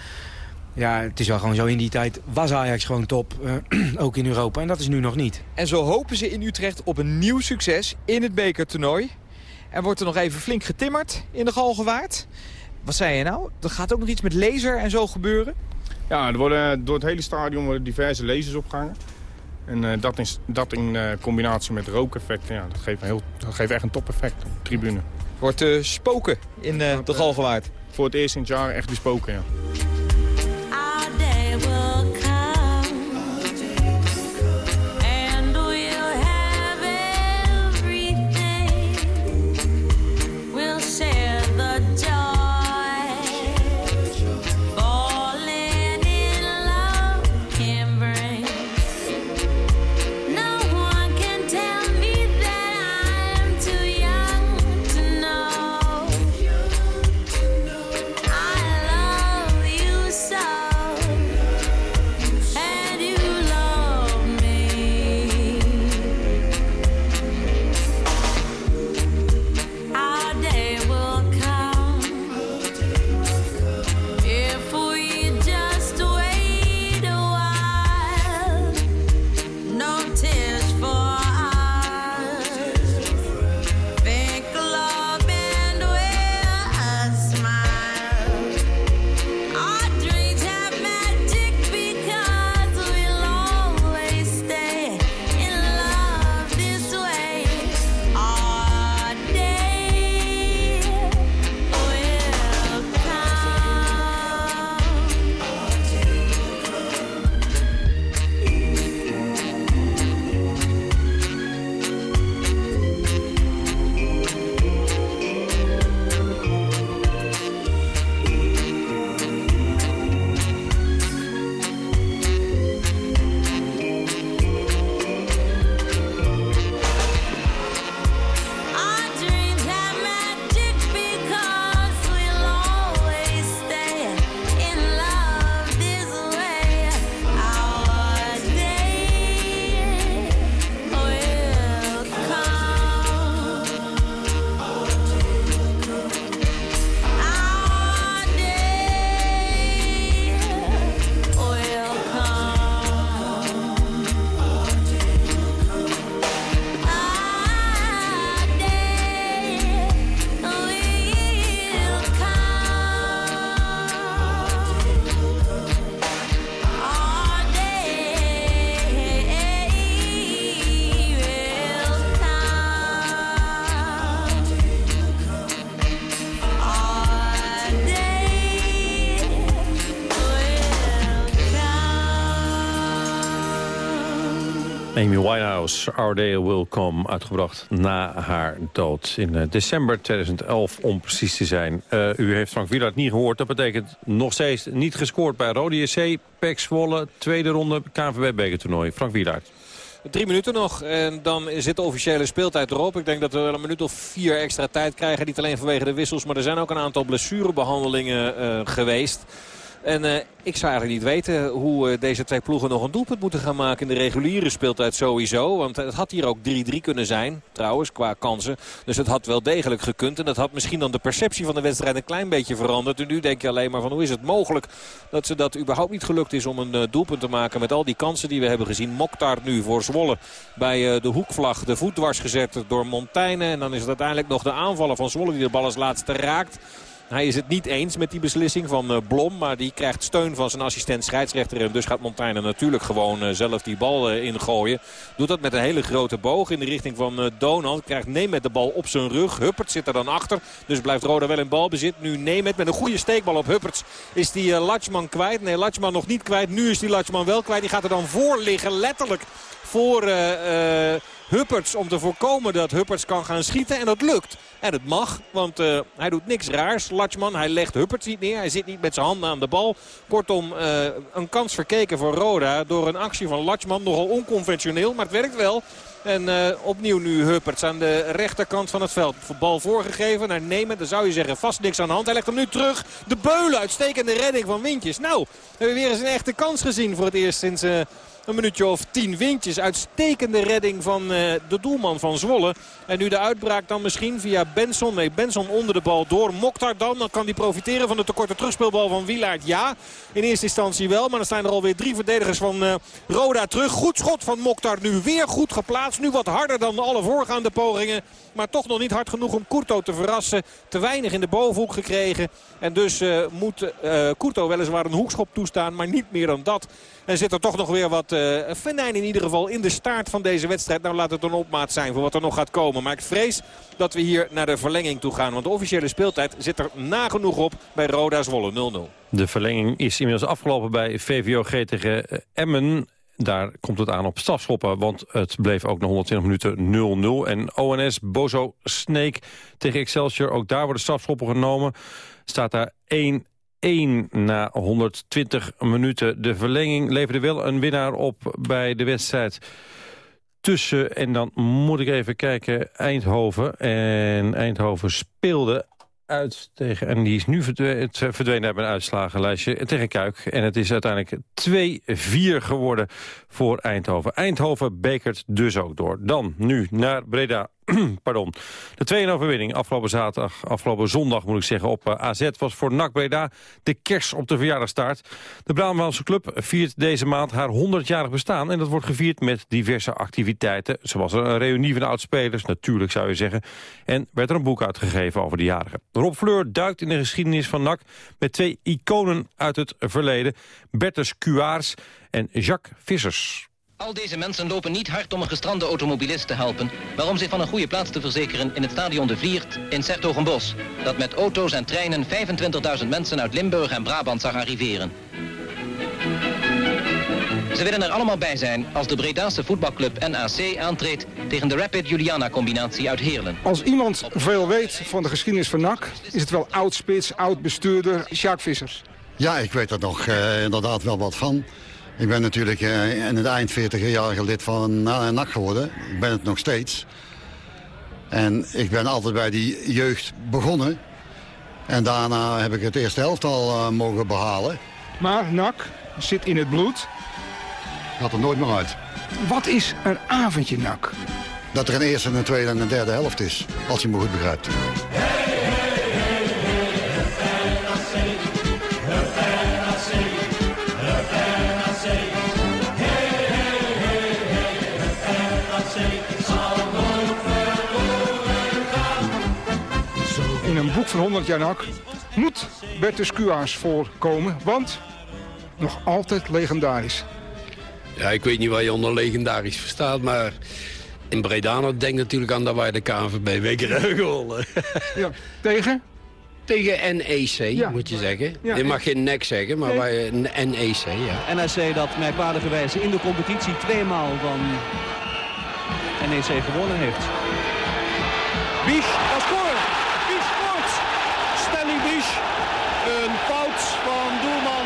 Ja, het is wel gewoon zo in die tijd was Ajax gewoon top, [clears throat] ook in Europa. En dat is nu nog niet. En zo hopen ze in Utrecht op een nieuw succes in het bekertoernooi. En wordt er nog even flink getimmerd in de Galgenwaard. Wat zei je nou? Er gaat ook nog iets met laser en zo gebeuren? Ja, er worden, door het hele stadion worden diverse lasers opgehangen. En uh, dat, is, dat in uh, combinatie met rookeffecten, ja, dat, geeft heel, dat geeft echt een topeffect op de tribune. Wordt uh, spoken in de Galgenwaard? Voor het eerst in het jaar echt die spoken, ja. Winehouse, Our Day Will Come, uitgebracht na haar dood in eh, december 2011 om precies te zijn. Uh, u heeft Frank Wielaert niet gehoord, dat betekent nog steeds niet gescoord bij Rode JC, Pek Zwolle, tweede ronde KNVB-bekertoernooi. Frank Wielaert. Drie minuten nog en dan zit de officiële speeltijd erop. Ik denk dat we wel een minuut of vier extra tijd krijgen. Niet alleen vanwege de wissels, maar er zijn ook een aantal blessurebehandelingen uh, geweest. En uh, ik zou eigenlijk niet weten hoe uh, deze twee ploegen nog een doelpunt moeten gaan maken in de reguliere speeltijd sowieso. Want het had hier ook 3-3 kunnen zijn, trouwens, qua kansen. Dus het had wel degelijk gekund. En dat had misschien dan de perceptie van de wedstrijd een klein beetje veranderd. En nu denk je alleen maar van hoe is het mogelijk dat ze dat überhaupt niet gelukt is om een uh, doelpunt te maken. Met al die kansen die we hebben gezien. Mokhtar nu voor Zwolle bij de hoekvlag de voet dwars gezet door Montaigne. En dan is het uiteindelijk nog de aanvaller van Zwolle die de bal als laatste raakt. Hij is het niet eens met die beslissing van uh, Blom. Maar die krijgt steun van zijn assistent scheidsrechter. En dus gaat Montaigne natuurlijk gewoon uh, zelf die bal uh, ingooien. Doet dat met een hele grote boog in de richting van Donald. Krijgt Nemet de bal op zijn rug. Huppert zit er dan achter. Dus blijft Roda wel in balbezit. Nu Nemet met een goede steekbal op Hupperts. Is die Latchman kwijt? Nee, Latchman nog niet kwijt. Nu is die Latchman wel kwijt. Die gaat er dan voor liggen. Letterlijk voor... Hupperts om te voorkomen dat Hupperts kan gaan schieten. En dat lukt. En het mag, want uh, hij doet niks raars. Latchman, hij legt Hupperts niet neer. Hij zit niet met zijn handen aan de bal. Kortom, uh, een kans verkeken voor Roda door een actie van Latchman. Nogal onconventioneel, maar het werkt wel. En uh, opnieuw nu Hupperts aan de rechterkant van het veld. Bal voorgegeven naar Nemen. Dan zou je zeggen vast niks aan de hand. Hij legt hem nu terug. De beulen. Uitstekende redding van Wintjes. Nou, we hebben weer eens een echte kans gezien voor het eerst sinds... Een minuutje of tien windjes. Uitstekende redding van uh, de doelman van Zwolle. En nu de uitbraak dan misschien via Benson. Nee, Benson onder de bal door. Mokhtar dan. Dan kan hij profiteren van de tekorte terugspeelbal van Wielaert. Ja, in eerste instantie wel. Maar dan staan er alweer drie verdedigers van uh, Roda terug. Goed schot van Mokhtar. Nu weer goed geplaatst. Nu wat harder dan alle voorgaande pogingen. Maar toch nog niet hard genoeg om Kurto te verrassen. Te weinig in de bovenhoek gekregen. En dus uh, moet uh, weliswaar een hoekschop toestaan. Maar niet meer dan dat. En zit er toch nog weer wat uh, in ieder geval in de staart van deze wedstrijd. Nou laat het een opmaat zijn voor wat er nog gaat komen. Maar ik vrees dat we hier naar de verlenging toe gaan. Want de officiële speeltijd zit er nagenoeg op bij Roda Zwolle 0-0. De verlenging is inmiddels afgelopen bij VVOG tegen Emmen. Daar komt het aan op strafschoppen, want het bleef ook na 120 minuten 0-0. En ONS Bozo Sneek tegen Excelsior, ook daar worden strafschoppen genomen. Staat daar 1 1 na 120 minuten. De verlenging leverde wel een winnaar op bij de wedstrijd tussen... en dan moet ik even kijken, Eindhoven. En Eindhoven speelde uit tegen... en die is nu verdwenen, verdwenen uit mijn uitslagenlijstje tegen Kuik. En het is uiteindelijk 2-4 geworden voor Eindhoven. Eindhoven bekert dus ook door. Dan nu naar Breda. [clears throat] Pardon. De tweede overwinning afgelopen zaterdag, afgelopen zondag moet ik zeggen, op eh, AZ was voor NAC Breda de kers op de verjaardagstaart. De Brabantse club viert deze maand haar 100-jarig bestaan en dat wordt gevierd met diverse activiteiten. Zoals een reunie van oudspelers, natuurlijk zou je zeggen. En werd er een boek uitgegeven over de jarigen. Rob Fleur duikt in de geschiedenis van NAC met twee iconen uit het verleden. Bertus Cuaars en Jacques Vissers. Al deze mensen lopen niet hard om een gestrande automobilist te helpen... maar om zich van een goede plaats te verzekeren in het stadion De Vliert in Sertogenbos... dat met auto's en treinen 25.000 mensen uit Limburg en Brabant zag arriveren. Ze willen er allemaal bij zijn als de Bredaanse voetbalclub NAC aantreedt... tegen de Rapid Juliana-combinatie uit Heerlen. Als iemand veel weet van de geschiedenis van NAC... is het wel oud-spits, oud-bestuurder Jacques Vissers. Ja, ik weet er nog uh, inderdaad wel wat van... Ik ben natuurlijk uh, in het eind 40 jaar lid van NAC geworden. Ik ben het nog steeds. En ik ben altijd bij die jeugd begonnen. En daarna heb ik het eerste helft al uh, mogen behalen. Maar NAC zit in het bloed. Gaat er nooit meer uit. Wat is een avondje NAC? Dat er een eerste, een tweede en een derde helft is. Als je me goed begrijpt. Van 100 jaar NAC moet Bertus Cua's voorkomen, want nog altijd legendarisch. Ja, ik weet niet waar je onder legendarisch verstaat, maar in Bredano denk natuurlijk aan dat wij de hebben gewonnen. ja, tegen? Tegen NEC, moet je zeggen. je mag geen nek zeggen, maar wij, NEC, ja. NEC dat merkwaardigerwijze in de competitie tweemaal van NEC gewonnen heeft. Bies, dat scoort! Bies scoort! Stanley Bies. Een fout van doelman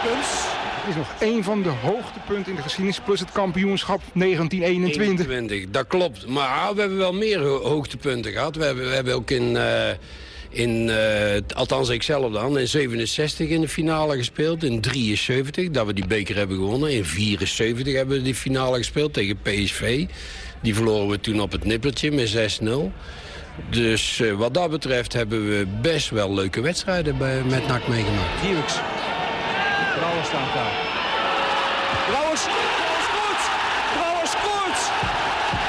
Schellekens. Het is nog één van de hoogtepunten in de geschiedenis... plus het kampioenschap 1921. 21, dat klopt. Maar ah, we hebben wel meer ho hoogtepunten gehad. We hebben, we hebben ook in... Uh, in, uh, althans ik zelf dan, in 67 in de finale gespeeld. In 73, dat we die beker hebben gewonnen. In 74 hebben we die finale gespeeld tegen PSV. Die verloren we toen op het nippertje met 6-0. Dus uh, wat dat betreft hebben we best wel leuke wedstrijden bij, met NAC meegemaakt. Brouwers staat daar. Brouwers, scoort! Brouwers scoort!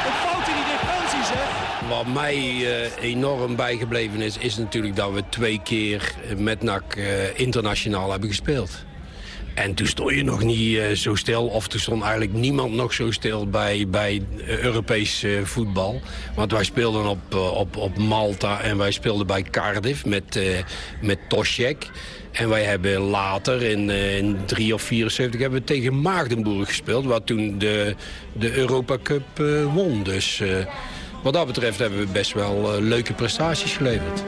Een fout in die defensie, zeg. Wat mij uh, enorm bijgebleven is, is natuurlijk dat we twee keer met NAC uh, internationaal hebben gespeeld. En toen stond je nog niet uh, zo stil, of toen stond eigenlijk niemand nog zo stil bij, bij Europees uh, voetbal. Want wij speelden op, uh, op, op Malta en wij speelden bij Cardiff met, met Toshek. En wij hebben later, in, in 3 of 74, hebben we tegen Maagdenburg gespeeld... wat toen de, de Europa Cup won. Dus wat dat betreft hebben we best wel leuke prestaties geleverd.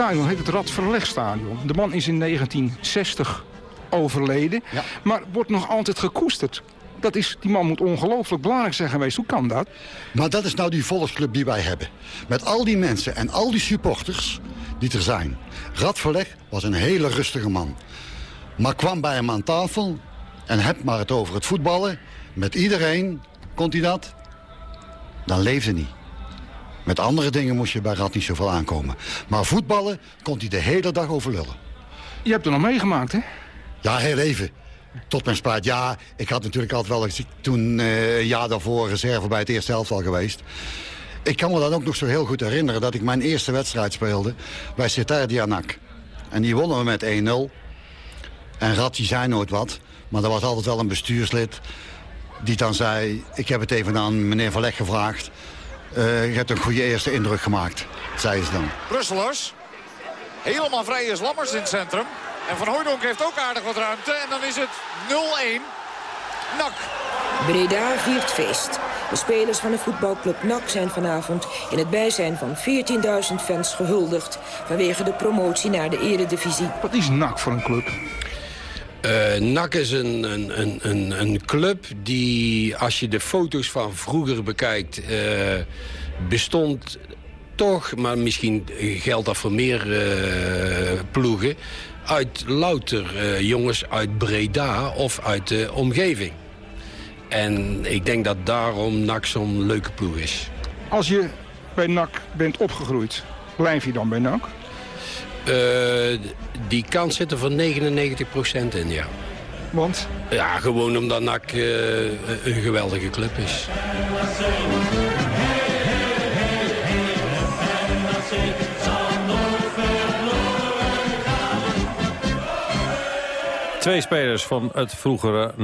Stadion heet het Radverlegstadion. De man is in 1960 overleden, maar wordt nog altijd gekoesterd. Dat is, die man moet ongelooflijk belangrijk zijn geweest. Hoe kan dat? Maar dat is nou die volksclub die wij hebben. Met al die mensen en al die supporters die er zijn. Radverleg was een hele rustige man. Maar kwam bij hem aan tafel en heb maar het over het voetballen. Met iedereen, kon hij dat? Dan leefde niet. Met andere dingen moest je bij Rad niet zoveel aankomen. Maar voetballen kon hij de hele dag overlullen. Je hebt er nog meegemaakt, hè? Ja, heel even. Tot mijn spijt. Ja, ik had natuurlijk altijd wel... toen uh, een jaar daarvoor reserve bij het eerste helft al geweest. Ik kan me dat ook nog zo heel goed herinneren... dat ik mijn eerste wedstrijd speelde bij Cetardianak. En die wonnen we met 1-0. En Rad die zei nooit wat. Maar er was altijd wel een bestuurslid die dan zei... ik heb het even aan meneer Verleg gevraagd... Uh, je hebt een goede eerste indruk gemaakt, zei ze dan. Brusselers. Helemaal vrij is Lammers in het centrum. En Van Hooydonk heeft ook aardig wat ruimte. En dan is het 0-1. NAC. Breda viert feest. De spelers van de voetbalclub NAC zijn vanavond in het bijzijn van 14.000 fans gehuldigd... vanwege de promotie naar de eredivisie. Wat is NAC voor een club? Uh, NAC is een, een, een, een, club die, als je de foto's van vroeger bekijkt... Uh, bestond toch, maar misschien geldt dat voor meer uh, ploegen... uit louter jongens uit Breda of uit de omgeving. En ik denk dat daarom NAC zo'n leuke ploeg is. Als je bij NAC bent opgegroeid, blijf je dan bij NAC? Uh, die kans zit er voor 99% in, ja. Want? Ja, gewoon omdat NAC uh, een geweldige club is. Twee spelers van het vroegere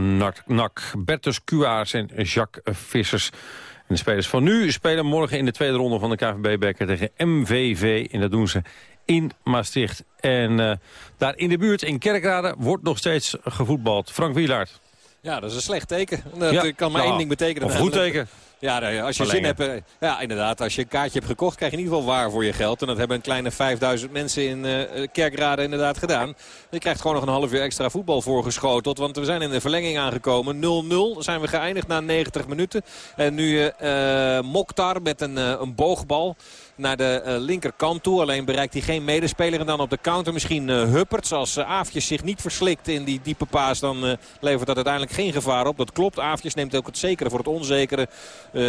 NAC, Bertus Cuaars en Jacques Vissers. En de spelers van nu spelen morgen in de tweede ronde van de KVB-beker tegen MVV. En dat doen ze in Maastricht. En uh, daar in de buurt in Kerkrade wordt nog steeds gevoetbald. Frank Wielaert. Ja, dat is een slecht teken. Dat ja, kan maar één ding betekenen. Of een goed teken. Ja, als je zin hebt, eh, ja, inderdaad. Als je een kaartje hebt gekocht, krijg je in ieder geval waar voor je geld. En dat hebben een kleine 5000 mensen in uh, Kerkrade inderdaad gedaan. Je krijgt gewoon nog een half uur extra voetbal voorgeschoteld. Want we zijn in de verlenging aangekomen. 0-0 zijn we geëindigd na 90 minuten. En nu uh, Mokhtar met een, een boogbal naar de uh, linkerkant toe. Alleen bereikt hij geen medespeler. En dan op de counter misschien uh, Huppert. Als uh, Aafjes zich niet verslikt in die diepe paas. Dan levert dat uiteindelijk geen gevaar op. Dat klopt. Aafjes neemt ook het zekere voor het onzekere.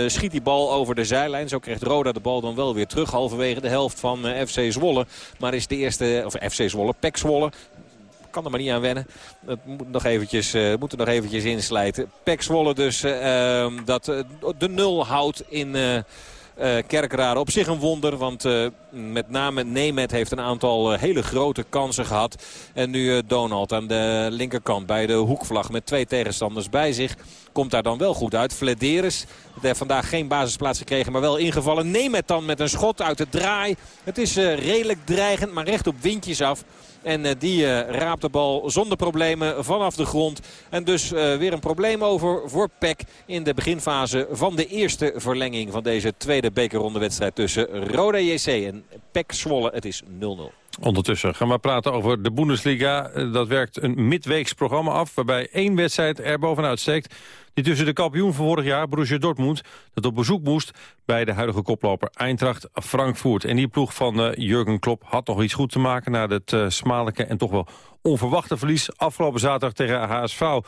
schiet die bal over de zijlijn. Zo krijgt Roda de bal dan wel weer terug. Halverwege de helft van FC Zwolle. Maar is de eerste, of FC Zwolle, Pek Zwolle kan er maar niet aan wennen. Het moet nog eventjes, uh, er nog eventjes inslijten. Pek Zwolle dus uh, dat de nul houdt in... Uh, Kerkrade op zich een wonder, want uh, met name Nemet heeft een aantal uh, hele grote kansen gehad. En nu Donald aan de linkerkant bij de hoekvlag met twee tegenstanders bij zich. Komt daar dan wel goed uit. Flederis heeft vandaag geen basisplaats gekregen, maar wel ingevallen. Nemet dan met een schot uit de draai. Het is redelijk dreigend, maar recht op windjes af. En uh, die uh, raapt de bal zonder problemen vanaf de grond. En dus uh, weer een probleem over voor Peck in de beginfase van de eerste verlenging van deze tweede bekerrondewedstrijd tussen Roda JC en Peck Zwolle. Het is 0-0. Ondertussen gaan we praten over de Bundesliga. Dat werkt een midweeks programma af waarbij één wedstrijd er bovenuit steekt. Die tussen de kampioen van vorig jaar, Borussia Dortmund... dat op bezoek moest bij de huidige koploper Eintracht Frankfurt. En die ploeg van uh, Jurgen Klopp had nog iets goed te maken... na het uh, en toch wel onverwachte verlies afgelopen zaterdag tegen HSV. Gaat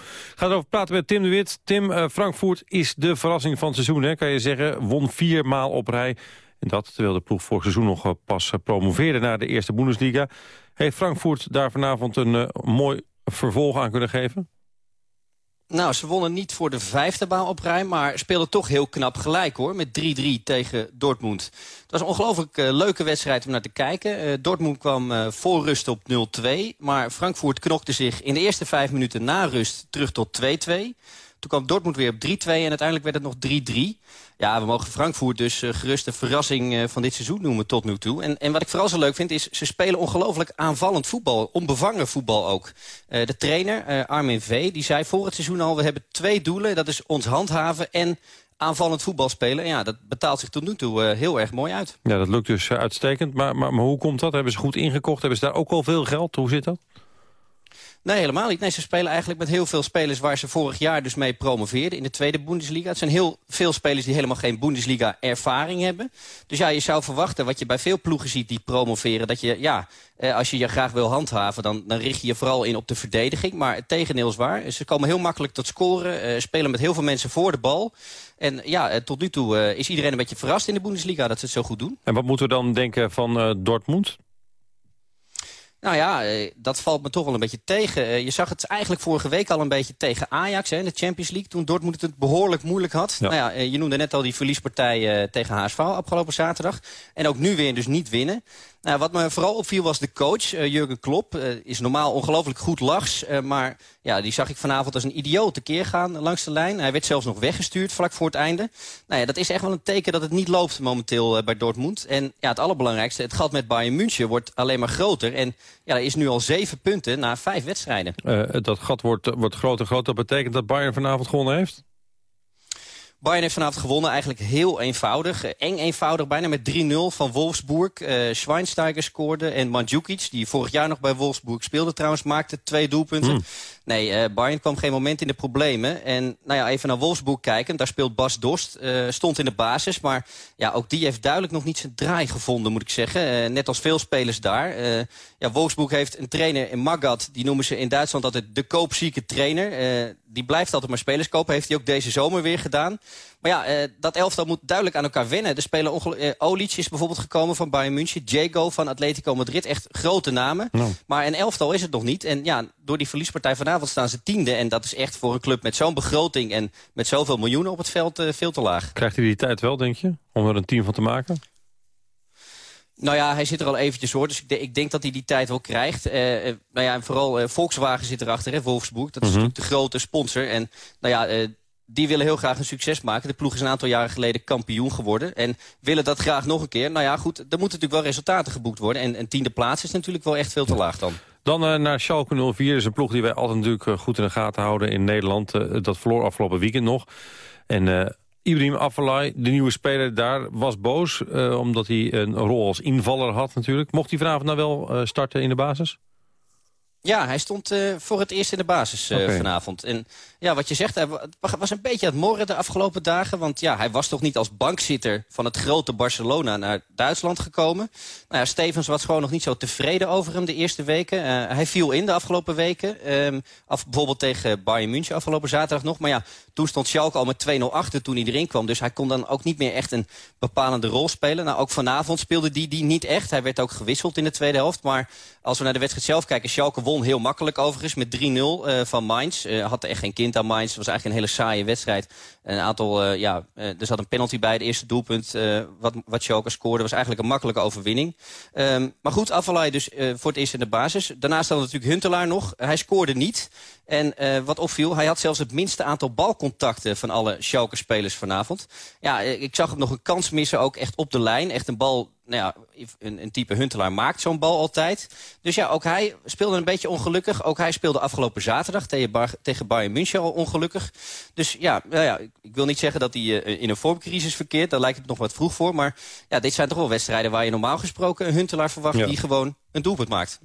erover praten met Tim de Wit. Tim, uh, Frankfurt is de verrassing van het seizoen, hè, kan je zeggen. Won vier maal op rij. En dat terwijl de ploeg vorig seizoen nog pas promoveerde naar de eerste Bundesliga. Heeft Frankfurt daar vanavond een mooi vervolg aan kunnen geven? Nou, ze wonnen niet voor de vijfde baan op rij... maar speelden toch heel knap gelijk, hoor. Met 3-3 tegen Dortmund. Het was een ongelooflijk leuke wedstrijd om naar te kijken. Uh, Dortmund kwam uh, voor rust op 0-2. Maar Frankfurt knokte zich in de eerste vijf minuten na rust terug tot 2-2. Toen kwam Dortmund weer op 3-2 en uiteindelijk werd het nog 3-3. Ja, we mogen Frankfurt dus uh, gerust de verrassing uh, van dit seizoen noemen tot nu toe. En, en wat ik vooral zo leuk vind is, ze spelen ongelooflijk aanvallend voetbal. Onbevangen voetbal ook. Uh, de trainer, Armin V, die zei voor het seizoen al... we hebben twee doelen, dat is ons handhaven en aanvallend voetbal spelen. En ja, dat betaalt zich tot nu toe heel erg mooi uit. Ja, dat lukt dus uitstekend. Maar, maar hoe komt dat? Hebben ze goed ingekocht? Hebben ze daar ook al veel geld? Hoe zit dat? Nee, helemaal niet. Nee, ze spelen eigenlijk met heel veel spelers waar ze vorig jaar dus mee promoveerden in de tweede Bundesliga. Het zijn heel veel spelers die helemaal geen Bundesliga-ervaring hebben. Dus ja, je zou verwachten, wat je bij veel ploegen ziet die promoveren, dat je, ja, eh, als je je graag wil handhaven, dan, dan richt je je vooral in op de verdediging. Maar het tegendeel waar. Ze komen heel makkelijk tot scoren, eh, spelen met heel veel mensen voor de bal. En ja, eh, tot nu toe uh, is iedereen een beetje verrast in de Bundesliga dat ze het zo goed doen. En wat moeten we dan denken van uh, Dortmund? Nou ja, eh, dat valt me toch wel een beetje tegen. Eh, je zag het eigenlijk vorige week al een beetje tegen Ajax in de Champions League. Toen Dortmund het behoorlijk moeilijk had. Nou ja, eh, je noemde net al die verliespartij tegen HSV afgelopen zaterdag. En ook nu weer dus niet winnen. Nou, wat me vooral opviel was de coach, uh, Jurgen Klopp. Uh, is normaal ongelooflijk goed lachs. Uh, maar ja, die zag ik vanavond als een idioot tekeer gaan langs de lijn. Hij werd zelfs nog weggestuurd vlak voor het einde. Nou ja, dat is echt wel een teken dat het niet loopt momenteel bij Dortmund. En ja, het allerbelangrijkste, het gat met Bayern München wordt alleen maar groter. En ja, er is nu al zeven punten na vijf wedstrijden. dat gat wordt, wordt groter en groter. Dat betekent dat Bayern vanavond gewonnen heeft? Bayern heeft vanavond gewonnen, eigenlijk heel eenvoudig. Eh, eng eenvoudig, bijna met 3-0 van Wolfsburg. Uh, Schweinsteiger scoorde en Mandzukic, die vorig jaar nog bij Wolfsburg speelde trouwens, maakte twee doelpunten. Hmm. Nee, uh, Bayern kwam geen moment in de problemen. En nou ja, even naar Wolfsburg kijken. Daar speelt Bas Dost, uh, stond in de basis. Maar ja, ook die heeft duidelijk nog niet zijn draai gevonden, moet ik zeggen. Uh, net als veel spelers daar. ja, Wolfsburg heeft een trainer in Magath. Die noemen ze in Duitsland altijd de koopzieke trainer. die blijft altijd maar spelers kopen. Heeft hij ook deze zomer weer gedaan. Maar ja, uh, dat elftal moet duidelijk aan elkaar wennen. Er spelen uh, Olic is bijvoorbeeld gekomen van Bayern München. Jago van Atletico Madrid. Echt grote namen. Maar een elftal is het nog niet. En ja, door die verliespartij vanavond staan ze tiende. En dat is echt voor een club met zo'n begroting en met zoveel miljoenen op het veld uh, veel te laag. Krijgt hij die tijd wel, denk je? Om er een team van te maken? Nou ja, hij zit er al eventjes hoor. Dus ik, ik denk dat hij die tijd wel krijgt. Uh, nou ja, en vooral uh, Volkswagen zit erachter, hè, Wolfsburg. Dat is mm -hmm. natuurlijk de grote sponsor. En nou ja, die willen heel graag een succes maken. De ploeg is een aantal jaren geleden kampioen geworden. En willen dat graag nog een keer. Nou ja, goed, er moeten natuurlijk wel resultaten geboekt worden. En een tiende plaats is natuurlijk wel echt veel te laag dan. Dan uh, naar Schalke 04. Dat is een ploeg die wij altijd natuurlijk uh, goed in de gaten houden in Nederland. Uh, dat verloor afgelopen weekend nog. En Ibrahim Afellay, de nieuwe speler daar, was boos. omdat hij een rol als invaller had natuurlijk. Mocht hij vanavond nou wel starten in de basis? Ja, hij stond uh, voor het eerst in de basis uh, okay. vanavond. En ja, wat je zegt, hij was een beetje aan het morren de afgelopen dagen. Want ja, hij was toch niet als bankzitter van het grote Barcelona naar Duitsland gekomen. Nou ja, Stevens was gewoon nog niet zo tevreden over hem de eerste weken. Uh, hij viel in de afgelopen weken. Um, af, bijvoorbeeld tegen Bayern München afgelopen zaterdag nog. Maar ja, toen stond Schalke al met 2-0 achter toen hij erin kwam. Dus hij kon dan ook niet meer echt een bepalende rol spelen. Nou, ook vanavond speelde die die niet echt. Hij werd ook gewisseld in de tweede helft. Maar als we naar de wedstrijd zelf kijken, Schalke heel makkelijk overigens met 3-0 uh, van Mainz. Uh, had echt geen kind aan Mainz. Het was eigenlijk een hele saaie wedstrijd. Een aantal, uh, ja, er zat een penalty bij. Het eerste doelpunt wat, wat Schalke scoorde was eigenlijk een makkelijke overwinning. Um, maar goed, Avalai dus voor het eerst in de basis. Daarnaast dan natuurlijk Huntelaar nog. Hij scoorde niet. En wat opviel, hij had zelfs het minste aantal balcontacten van alle Schalke-spelers vanavond. Ja, ik zag ook nog een kans missen, ook echt op de lijn. Echt een bal nou ja, een, een type Huntelaar maakt zo'n bal altijd. Dus ja, ook hij speelde een beetje ongelukkig. Ook hij speelde afgelopen zaterdag tegen, Bar tegen Bayern München al ongelukkig. Dus ja, nou ja ik wil niet zeggen dat hij uh, in een vormcrisis verkeert. Daar lijkt het nog wat vroeg voor. Maar ja, dit zijn toch wel wedstrijden waar je normaal gesproken een Huntelaar verwacht... die gewoon een doelpunt maakt.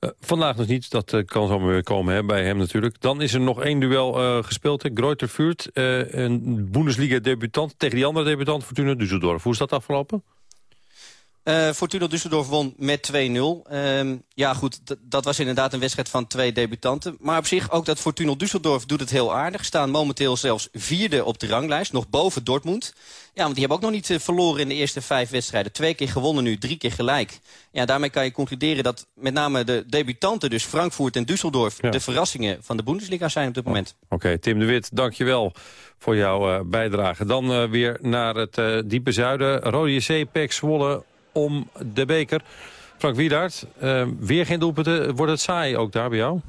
Uh, vandaag nog niet, dat uh, kan zo weer komen hè, bij hem natuurlijk. Dan is er nog één duel uh, gespeeld. Greuter Vuurt, een Bundesliga-debutant tegen die andere debutant, Fortuna Düsseldorf. Hoe is dat afgelopen? Uh, Fortuna Düsseldorf won met 2-0. Uh, ja goed, dat was inderdaad een wedstrijd van twee debutanten. Maar op zich, ook dat Fortuna Düsseldorf doet het heel aardig. Staan momenteel zelfs vierde op de ranglijst, nog boven Dortmund. Ja, want die hebben ook nog niet uh, verloren in de eerste vijf wedstrijden. Twee keer gewonnen nu, drie keer gelijk. Ja, daarmee kan je concluderen dat met name de debutanten... dus Frankfurt en Düsseldorf ja. de verrassingen van de Bundesliga zijn op dit moment. Oké, okay, Tim de Wit, dankjewel voor jouw uh, bijdrage. Dan uh, weer naar het diepe zuiden. Rode JC, Pek, Zwolle om de beker. Frank Wiedaert, uh, weer geen doelpunten. Wordt het saai ook daar bij jou?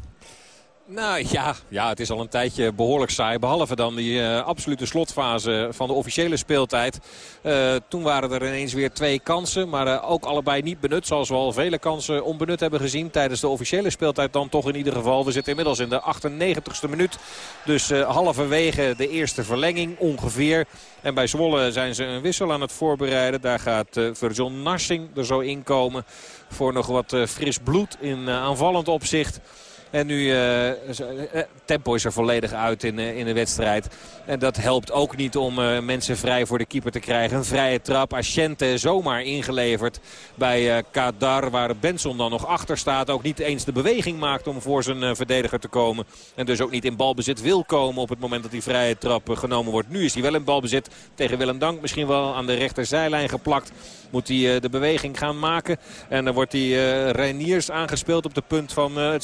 Nou ja, ja, het is al een tijdje behoorlijk saai. Behalve dan die uh, absolute slotfase van de officiële speeltijd. Uh, toen waren er ineens weer twee kansen. Maar uh, ook allebei niet benut. Zoals we al vele kansen onbenut hebben gezien tijdens de officiële speeltijd. Dan toch in ieder geval. We zitten inmiddels in de 98ste minuut. Dus halverwege de eerste verlenging ongeveer. En bij Zwolle zijn ze een wissel aan het voorbereiden. Daar gaat Virgil Narsing er zo inkomen. Voor nog wat fris bloed in aanvallend opzicht. En nu uh, tempo is er volledig uit in, in de wedstrijd. En dat helpt ook niet om mensen vrij voor de keeper te krijgen. Een vrije trap. Asciente zomaar ingeleverd bij Kadar. Waar Benson dan nog achter staat. Ook niet eens de beweging maakt om voor zijn verdediger te komen. En dus ook niet in balbezit wil komen op het moment dat die vrije trap genomen wordt. Nu is hij wel in balbezit tegen Willem Dank. Misschien wel aan de rechterzijlijn geplakt moet hij de beweging gaan maken. En dan wordt hij Reiniers aangespeeld op de punt van het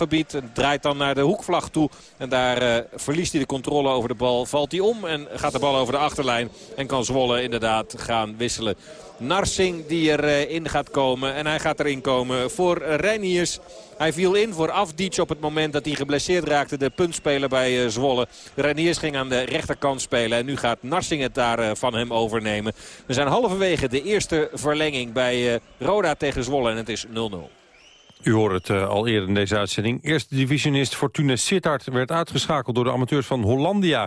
En draait dan naar de hoekvlag toe. En daar verliest hij de controle over de bal. Valt hij om en gaat de bal over de achterlijn. En kan Zwolle inderdaad gaan wisselen. Narsing die erin gaat komen. En hij gaat erin komen voor Reiniers. Hij viel in voor Afdic op het moment dat hij geblesseerd raakte. De puntspeler bij Zwolle. Reniers ging aan de rechterkant spelen. En nu gaat Narsing het daar van hem overnemen. We zijn halverwege de eerste verlenging bij Roda tegen Zwolle. En het is 0-0. U hoort het uh, al eerder in deze uitzending. Eerste divisionist Fortuna Sittard werd uitgeschakeld door de amateurs van Hollandia.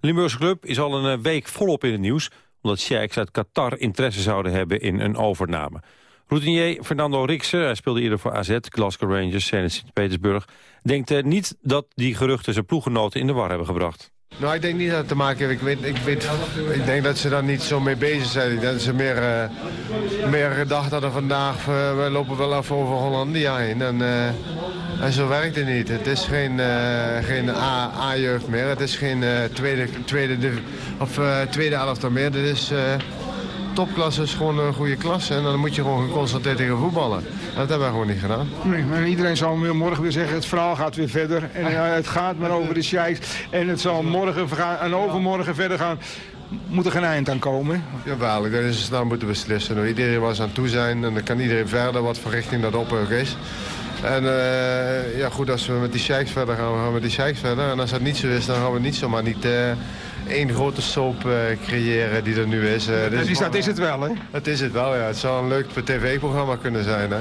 De Limburgse club is al een week volop in het nieuws... omdat Sheiks uit Qatar interesse zouden hebben in een overname. Routinier Fernando Riksen, hij speelde eerder voor AZ, Glasgow Rangers en Sint-Petersburg... denkt uh, niet dat die geruchten zijn ploeggenoten in de war hebben gebracht. Nou, ik denk niet dat het te maken heeft. Ik, weet, ik, weet, ik denk dat ze daar niet zo mee bezig zijn. Dat ze meer, uh, meer gedacht hadden vandaag. Uh, wij lopen wel even over Hollandia heen. En, uh, en zo werkt het niet. Het is geen, geen A-jeugd meer. Het is geen tweede, tweede, of, tweede elftal meer. Is topklasse is gewoon een goede klasse. En dan moet je gewoon geconcentreerd tegen voetballen. Dat hebben we gewoon niet gedaan. Nee, maar iedereen zal morgen weer zeggen, het verhaal gaat weer verder. En ja, het gaat maar over de sheiks. En het zal morgen en overmorgen verder gaan. Moet er geen eind aan komen? Jawel, dat is snel moeten beslissen. Iedereen was aan toe zijn en dan kan iedereen verder wat voor richting dat op is. En uh, ja, goed, als we met die sheiks verder gaan, gaan we met die sheiks verder. En als dat niet zo is, dan gaan we niet zomaar niet... Uh, één grote soap uh, creëren die er nu is. Uh, dus is, dat is het wel, hè? Het is het wel, ja. Het zou een leuk tv-programma kunnen zijn, hè?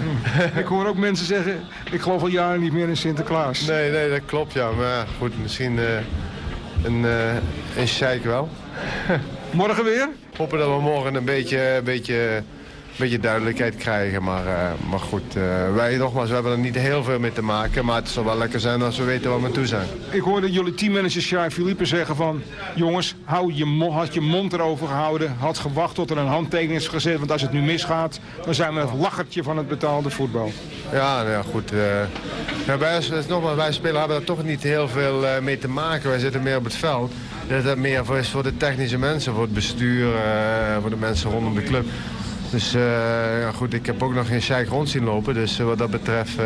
ik hoor ook mensen zeggen, ik geloof al jaren niet meer in Sinterklaas. Nee, nee, dat klopt, ja. Maar goed, misschien uh, een, een sheik wel. [laughs] Morgen weer? Hopen dat we morgen een beetje... Een beetje beetje duidelijkheid krijgen. Maar, uh, maar goed, uh, wij nogmaals, we hebben er niet heel veel mee te maken. Maar het zal wel lekker zijn als we weten waar we toe zijn. Ik hoorde jullie teammanager Shai Philippe zeggen van... jongens, hou je, had je mond erover gehouden. Had gewacht tot er een handtekening is gezet. Want als het nu misgaat, dan zijn we het lachertje van het betaalde voetbal. Ja, nou ja goed. Uh, ja, wij, nogmaals, wij spelen hebben er toch niet heel veel mee te maken. Wij zitten meer op het veld. Dat het meer voor is voor de technische mensen, voor het bestuur, voor de mensen rondom de club. Dus eh, ja, goed, ik heb ook nog geen sheik rond zien lopen. Dus eh, wat dat betreft, eh,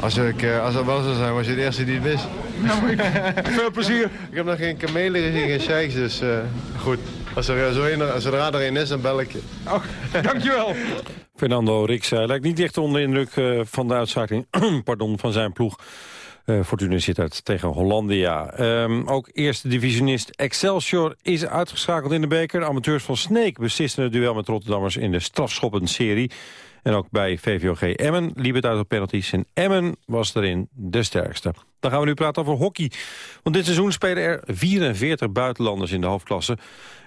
als, ik, eh, als dat wel zou zijn, was je de eerste die het wist. Nou, ik, [laughs] veel plezier. Ik heb nog geen kamelen gezien, geen sheiks, dus eh, goed. Als er zo een, als er er een is, dan bel ik je. Oh, dankjewel. Fernando Rix lijkt niet echt onder de indruk eh, van de uitschakeling [clears throat] pardon, van zijn ploeg. Eh Fortuna zit uit tegen Hollandia. Ehm, ook eerste divisionist Excelsior is uitgeschakeld in de beker. Amateurs van Sneek beslisten het duel met Rotterdammers in de strafschoppenserie. En ook bij VVOG Emmen liep het uit op penalties. En Emmen was erin de sterkste. Dan gaan we nu praten over hockey. Want dit seizoen spelen er 44 buitenlanders in de hoofdklasse.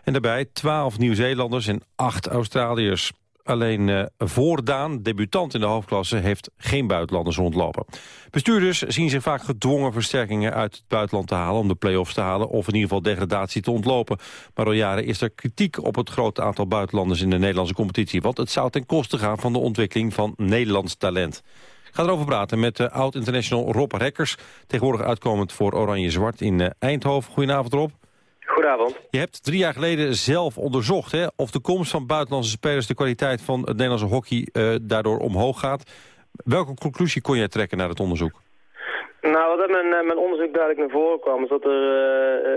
En daarbij 12 Nieuw-Zeelanders en 8 Australiërs. Alleen eh, Voordaan, debutant in de hoofdklasse, heeft geen buitenlanders rondlopen. Bestuurders zien zich vaak gedwongen versterkingen uit het buitenland te halen... om de play-offs te halen of in ieder geval degradatie te ontlopen. Maar al jaren is er kritiek op het grote aantal buitenlanders in de Nederlandse competitie. Want het zou ten koste gaan van de ontwikkeling van Nederlands talent. Ik ga erover praten met uh, oud-international Rob Rekkers... tegenwoordig uitkomend voor Oranje-Zwart in uh, Eindhoven. Goedenavond Rob. Goedenavond. Je hebt drie jaar geleden zelf onderzocht hè, of de komst van buitenlandse spelers... de kwaliteit van het Nederlandse hockey uh, daardoor omhoog gaat. Welke conclusie kon jij trekken naar het onderzoek? Nou, wat uit mijn, mijn onderzoek duidelijk naar voren kwam... is dat er,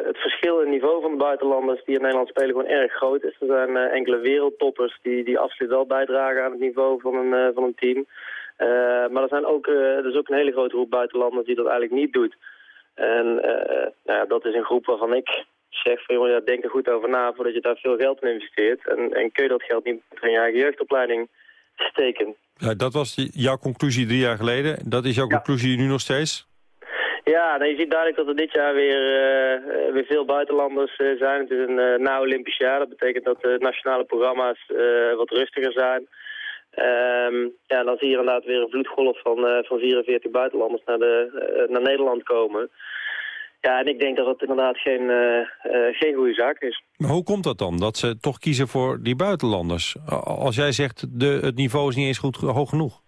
uh, het verschil in niveau van de buitenlanders die in Nederland spelen gewoon erg groot is. Er zijn uh, enkele wereldtoppers die, die absoluut wel bijdragen aan het niveau van een, uh, van een team. maar er, zijn ook, er is ook een hele grote groep buitenlanders die dat eigenlijk niet doet. En nou ja, dat is een groep waarvan ik zeg van jongen, ja, denk er goed over na voordat je daar veel geld in investeert. En, en kun je dat geld niet in je eigen jeugdopleiding steken. Ja, dat was die, jouw conclusie drie jaar geleden. Dat is jouw ja. conclusie nu nog steeds? Ja, nou, je ziet duidelijk dat er dit jaar weer, uh, weer veel buitenlanders uh, zijn. Het is een uh, na-Olympisch jaar. Dat betekent dat de nationale programma's wat rustiger zijn. Um, ja, dan zie je inderdaad weer een vloedgolf van, van 44 buitenlanders naar, de, naar Nederland komen. Ja, en ik denk dat dat inderdaad geen, uh, uh, geen goede zaak is. Hoe komt dat dan, dat ze toch kiezen voor die buitenlanders? Als jij zegt, de, het niveau is niet eens goed hoog genoeg.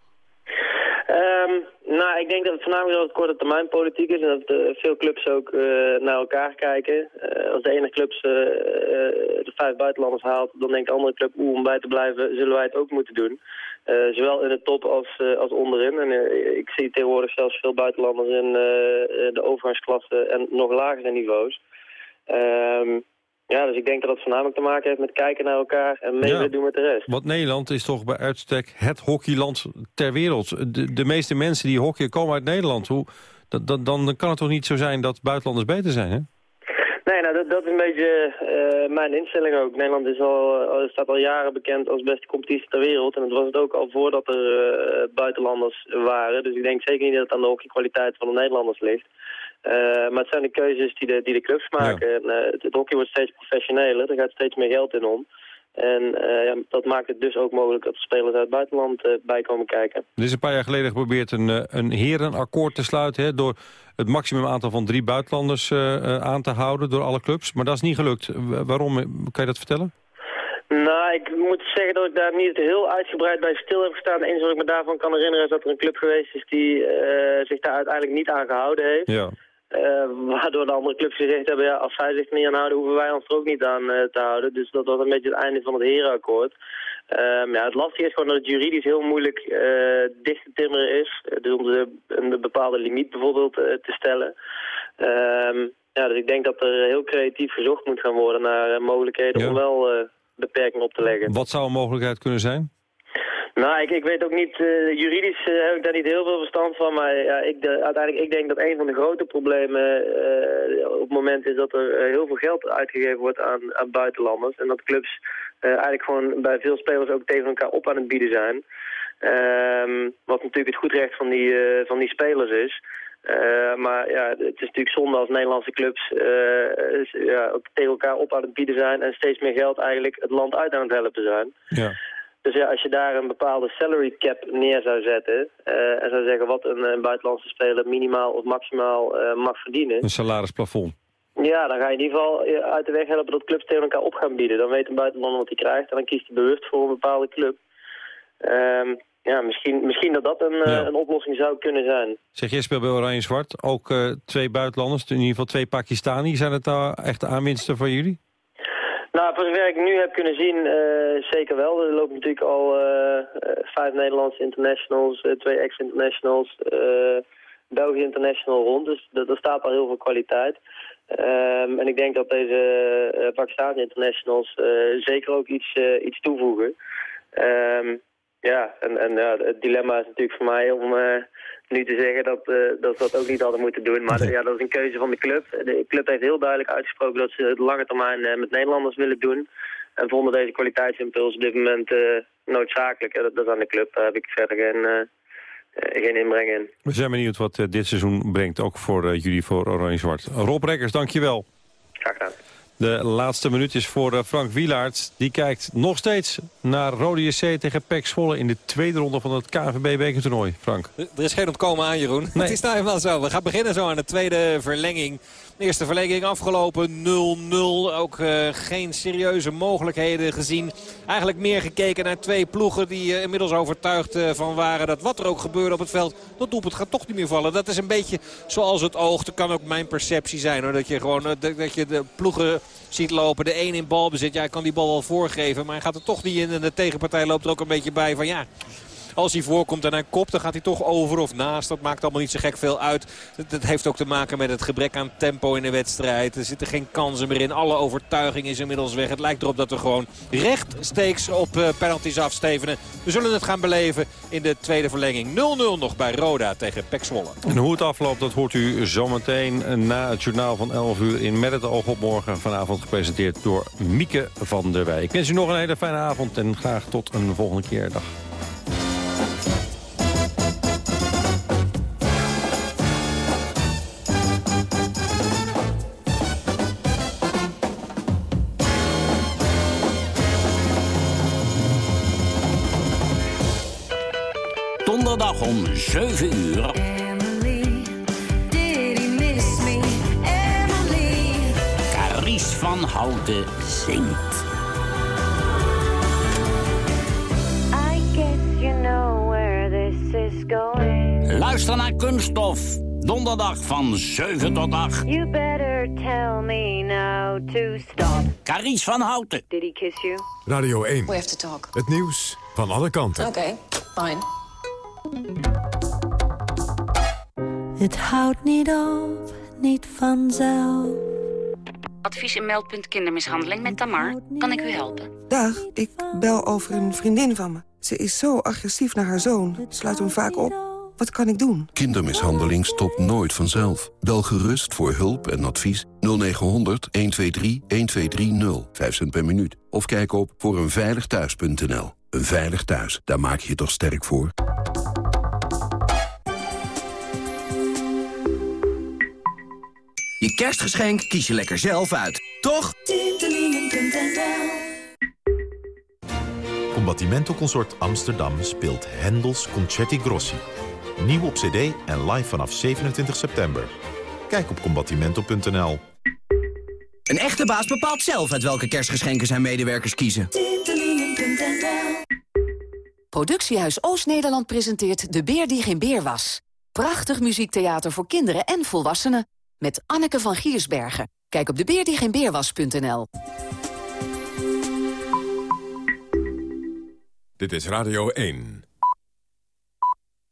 Nou, ik denk dat het voornamelijk dat het korte termijn politiek is... en dat uh, veel clubs ook naar elkaar kijken. als de ene club de vijf buitenlanders haalt... dan denkt de andere club, om bij te blijven zullen wij het ook moeten doen. Zowel in de top als, als onderin. En ik zie tegenwoordig zelfs veel buitenlanders in de overgangsklasse en nog lagere niveaus. Um, ja, dus ik denk dat dat voornamelijk te maken heeft met kijken naar elkaar en mee ja. doen met de rest. Want Nederland is toch bij uitstek het hockeyland ter wereld. De, de meeste mensen die hockeyen komen uit Nederland. Hoe, dan, dan kan het toch niet zo zijn dat buitenlanders beter zijn, hè? Nee, nou, dat, dat is een beetje uh, mijn instelling ook. Nederland is al, uh, staat al jaren bekend als beste competitie ter wereld. En dat was het ook al voordat er uh, buitenlanders waren. Dus ik denk zeker niet dat het aan de hockeykwaliteit van de Nederlanders ligt. Maar het zijn de keuzes die de, die de clubs maken. Ja. En, het, het hockey wordt steeds professioneler. Er gaat steeds meer geld in om. En ja, dat maakt het dus ook mogelijk dat spelers uit het buitenland bij komen kijken. Er is een paar jaar geleden geprobeerd een, een herenakkoord te sluiten... Hè, door het maximum aantal van drie buitenlanders uh, aan te houden door alle clubs. Maar dat is niet gelukt. Waarom? Kan je dat vertellen? Nou, ik moet zeggen dat ik daar niet heel uitgebreid bij stil heb gestaan. Enige wat ik me daarvan kan herinneren is dat er een club geweest is die uh, zich daar uiteindelijk niet aan gehouden heeft. Ja. Uh, waardoor de andere clubs gezegd hebben, ja, als zij zich er niet aan houden, hoeven wij ons er ook niet aan uh, te houden. Dus dat was een beetje het einde van het herenakkoord. Um, ja, het lastige is gewoon dat het juridisch heel moeilijk uh, dicht te timmeren is. Dus om de, een bepaalde limiet bijvoorbeeld uh, te stellen. Um, ja, dus ik denk dat er heel creatief gezocht moet gaan worden naar uh, mogelijkheden ja. om wel beperkingen op te leggen. Wat zou een mogelijkheid kunnen zijn? Nou, ik, ik weet ook niet, uh, juridisch uh, heb ik daar niet heel veel verstand van, maar ja, ik, de, uiteindelijk ik denk dat een van de grote problemen uh, op het moment is dat er heel veel geld uitgegeven wordt aan, aan buitenlanders. En dat clubs eigenlijk gewoon bij veel spelers ook tegen elkaar op aan het bieden zijn. Um, wat natuurlijk het goedrecht van die, van die spelers is. Maar ja, het is natuurlijk zonde als Nederlandse clubs uh, ja, tegen elkaar op aan het bieden zijn... en steeds meer geld eigenlijk het land uit aan het helpen zijn. Ja. Dus ja, als je daar een bepaalde salary cap neer zou zetten... Uh, en zou zeggen wat een, een, buitenlandse speler minimaal of maximaal mag verdienen... Een salarisplafond. Ja, dan ga je in ieder geval uit de weg helpen dat clubs tegen elkaar op gaan bieden. Dan weet een buitenlander wat hij krijgt en dan kiest hij bewust voor een bepaalde club. Um, ja, misschien, misschien dat dat een, ja. een oplossing zou kunnen zijn. Zeg, jij speelt bij Oranje Zwart. Ook uh, twee buitenlanders, in ieder geval twee Pakistani. Zijn het daar echt aanwinsten van jullie? Nou, voor zover ik nu heb kunnen zien, uh, zeker wel. Er lopen natuurlijk al uh, vijf Nederlandse internationals, twee ex-internationals, België international rond. Dus er staat al heel veel kwaliteit. Um, en ik denk dat deze Pakistaanse internationals zeker ook iets, iets toevoegen. Um, ja, en, en ja, het dilemma is natuurlijk voor mij om nu te zeggen dat, dat ze dat ook niet hadden moeten doen. Maar ja, dat is een keuze van de club. De club heeft heel duidelijk uitgesproken dat ze het lange termijn met Nederlanders willen doen. En vonden deze kwaliteitsimpuls op dit moment noodzakelijk. Dat, dat is aan de club. Daar heb ik verder geen eh, geen inbreng in. We zijn benieuwd wat eh, dit seizoen brengt, ook voor eh, jullie voor Oranje-Zwart. Rob Rekkers, dankjewel. Graag gedaan. De laatste minuut is voor Frank Wielaert. Die kijkt nog steeds naar Rode JC tegen PEC Zwolle... in de tweede ronde van het KNVB-bekertoernooi. Frank. Er is geen ontkomen aan, Jeroen. Nee. Het is nou helemaal zo. We gaan beginnen zo aan de tweede verlenging. Eerste verlenging afgelopen 0-0. Ook uh, geen serieuze mogelijkheden gezien. Eigenlijk meer gekeken naar twee ploegen die uh, inmiddels overtuigd uh, van waren... dat wat er ook gebeurde op het veld, dat doelpunt gaat toch niet meer vallen. Dat is een beetje zoals het oog. Dat kan ook mijn perceptie zijn. Hoor. Dat je gewoon dat, dat je de ploegen ziet lopen. De een in balbezit. Ja, hij kan die bal wel voorgeven. Maar hij gaat er toch niet in. En de tegenpartij loopt er ook een beetje bij van ja... Als hij voorkomt en hij kopt, dan gaat hij toch over of naast. Dat maakt allemaal niet zo gek veel uit. Dat, heeft ook te maken met het gebrek aan tempo in de wedstrijd. Er zitten geen kansen meer in. Alle overtuiging is inmiddels weg. Het lijkt erop dat we gewoon rechtsteeks op uh, penalties afstevenen. We zullen het gaan beleven in de tweede verlenging. 0-0 nog bij Roda tegen Pek Zwolle. En hoe het afloopt, dat hoort u zometeen na het journaal van 11 uur in Met het oog op morgen. Vanavond gepresenteerd door Mieke van der Wij. Ik wens u nog een hele fijne avond en graag tot een volgende keer. Dag. Donderdag om 7 uur. Caries van Houten zingt. Luister naar Kunststof. Donderdag van 7 tot 8. You better tell me now to stop. Caries van Houten. Did he kiss you? Radio 1. We have to talk. Het nieuws van alle kanten. Oké, okay, fine. Het houdt niet op, niet vanzelf. Advies en meldpunt kindermishandeling met Tamar. Kan ik u helpen? Dag, ik bel over een vriendin van me. Ze is zo agressief naar haar zoon. Sluit hem vaak op. Wat kan ik doen? Kindermishandeling stopt nooit vanzelf. Bel gerust voor hulp en advies 0900 123 1230. 5 cent per minuut. Of kijk op voor eenveiligthuis.nl. Een veilig thuis, daar maak je je toch sterk voor? Je kerstgeschenk kies je lekker zelf uit, toch? Combattimento Consort Amsterdam speelt Hendels Concerti Grossi. Nieuw op cd en live vanaf 27 september. Kijk op combattimento.nl. Een echte baas bepaalt zelf uit welke kerstgeschenken zijn medewerkers kiezen. Productiehuis Oost-Nederland presenteert De Beer die geen beer was. Prachtig muziektheater voor kinderen en volwassenen. Met Anneke van Giersbergen. Kijk op debeerdiegeenbeerwas.nl. Dit is Radio 1.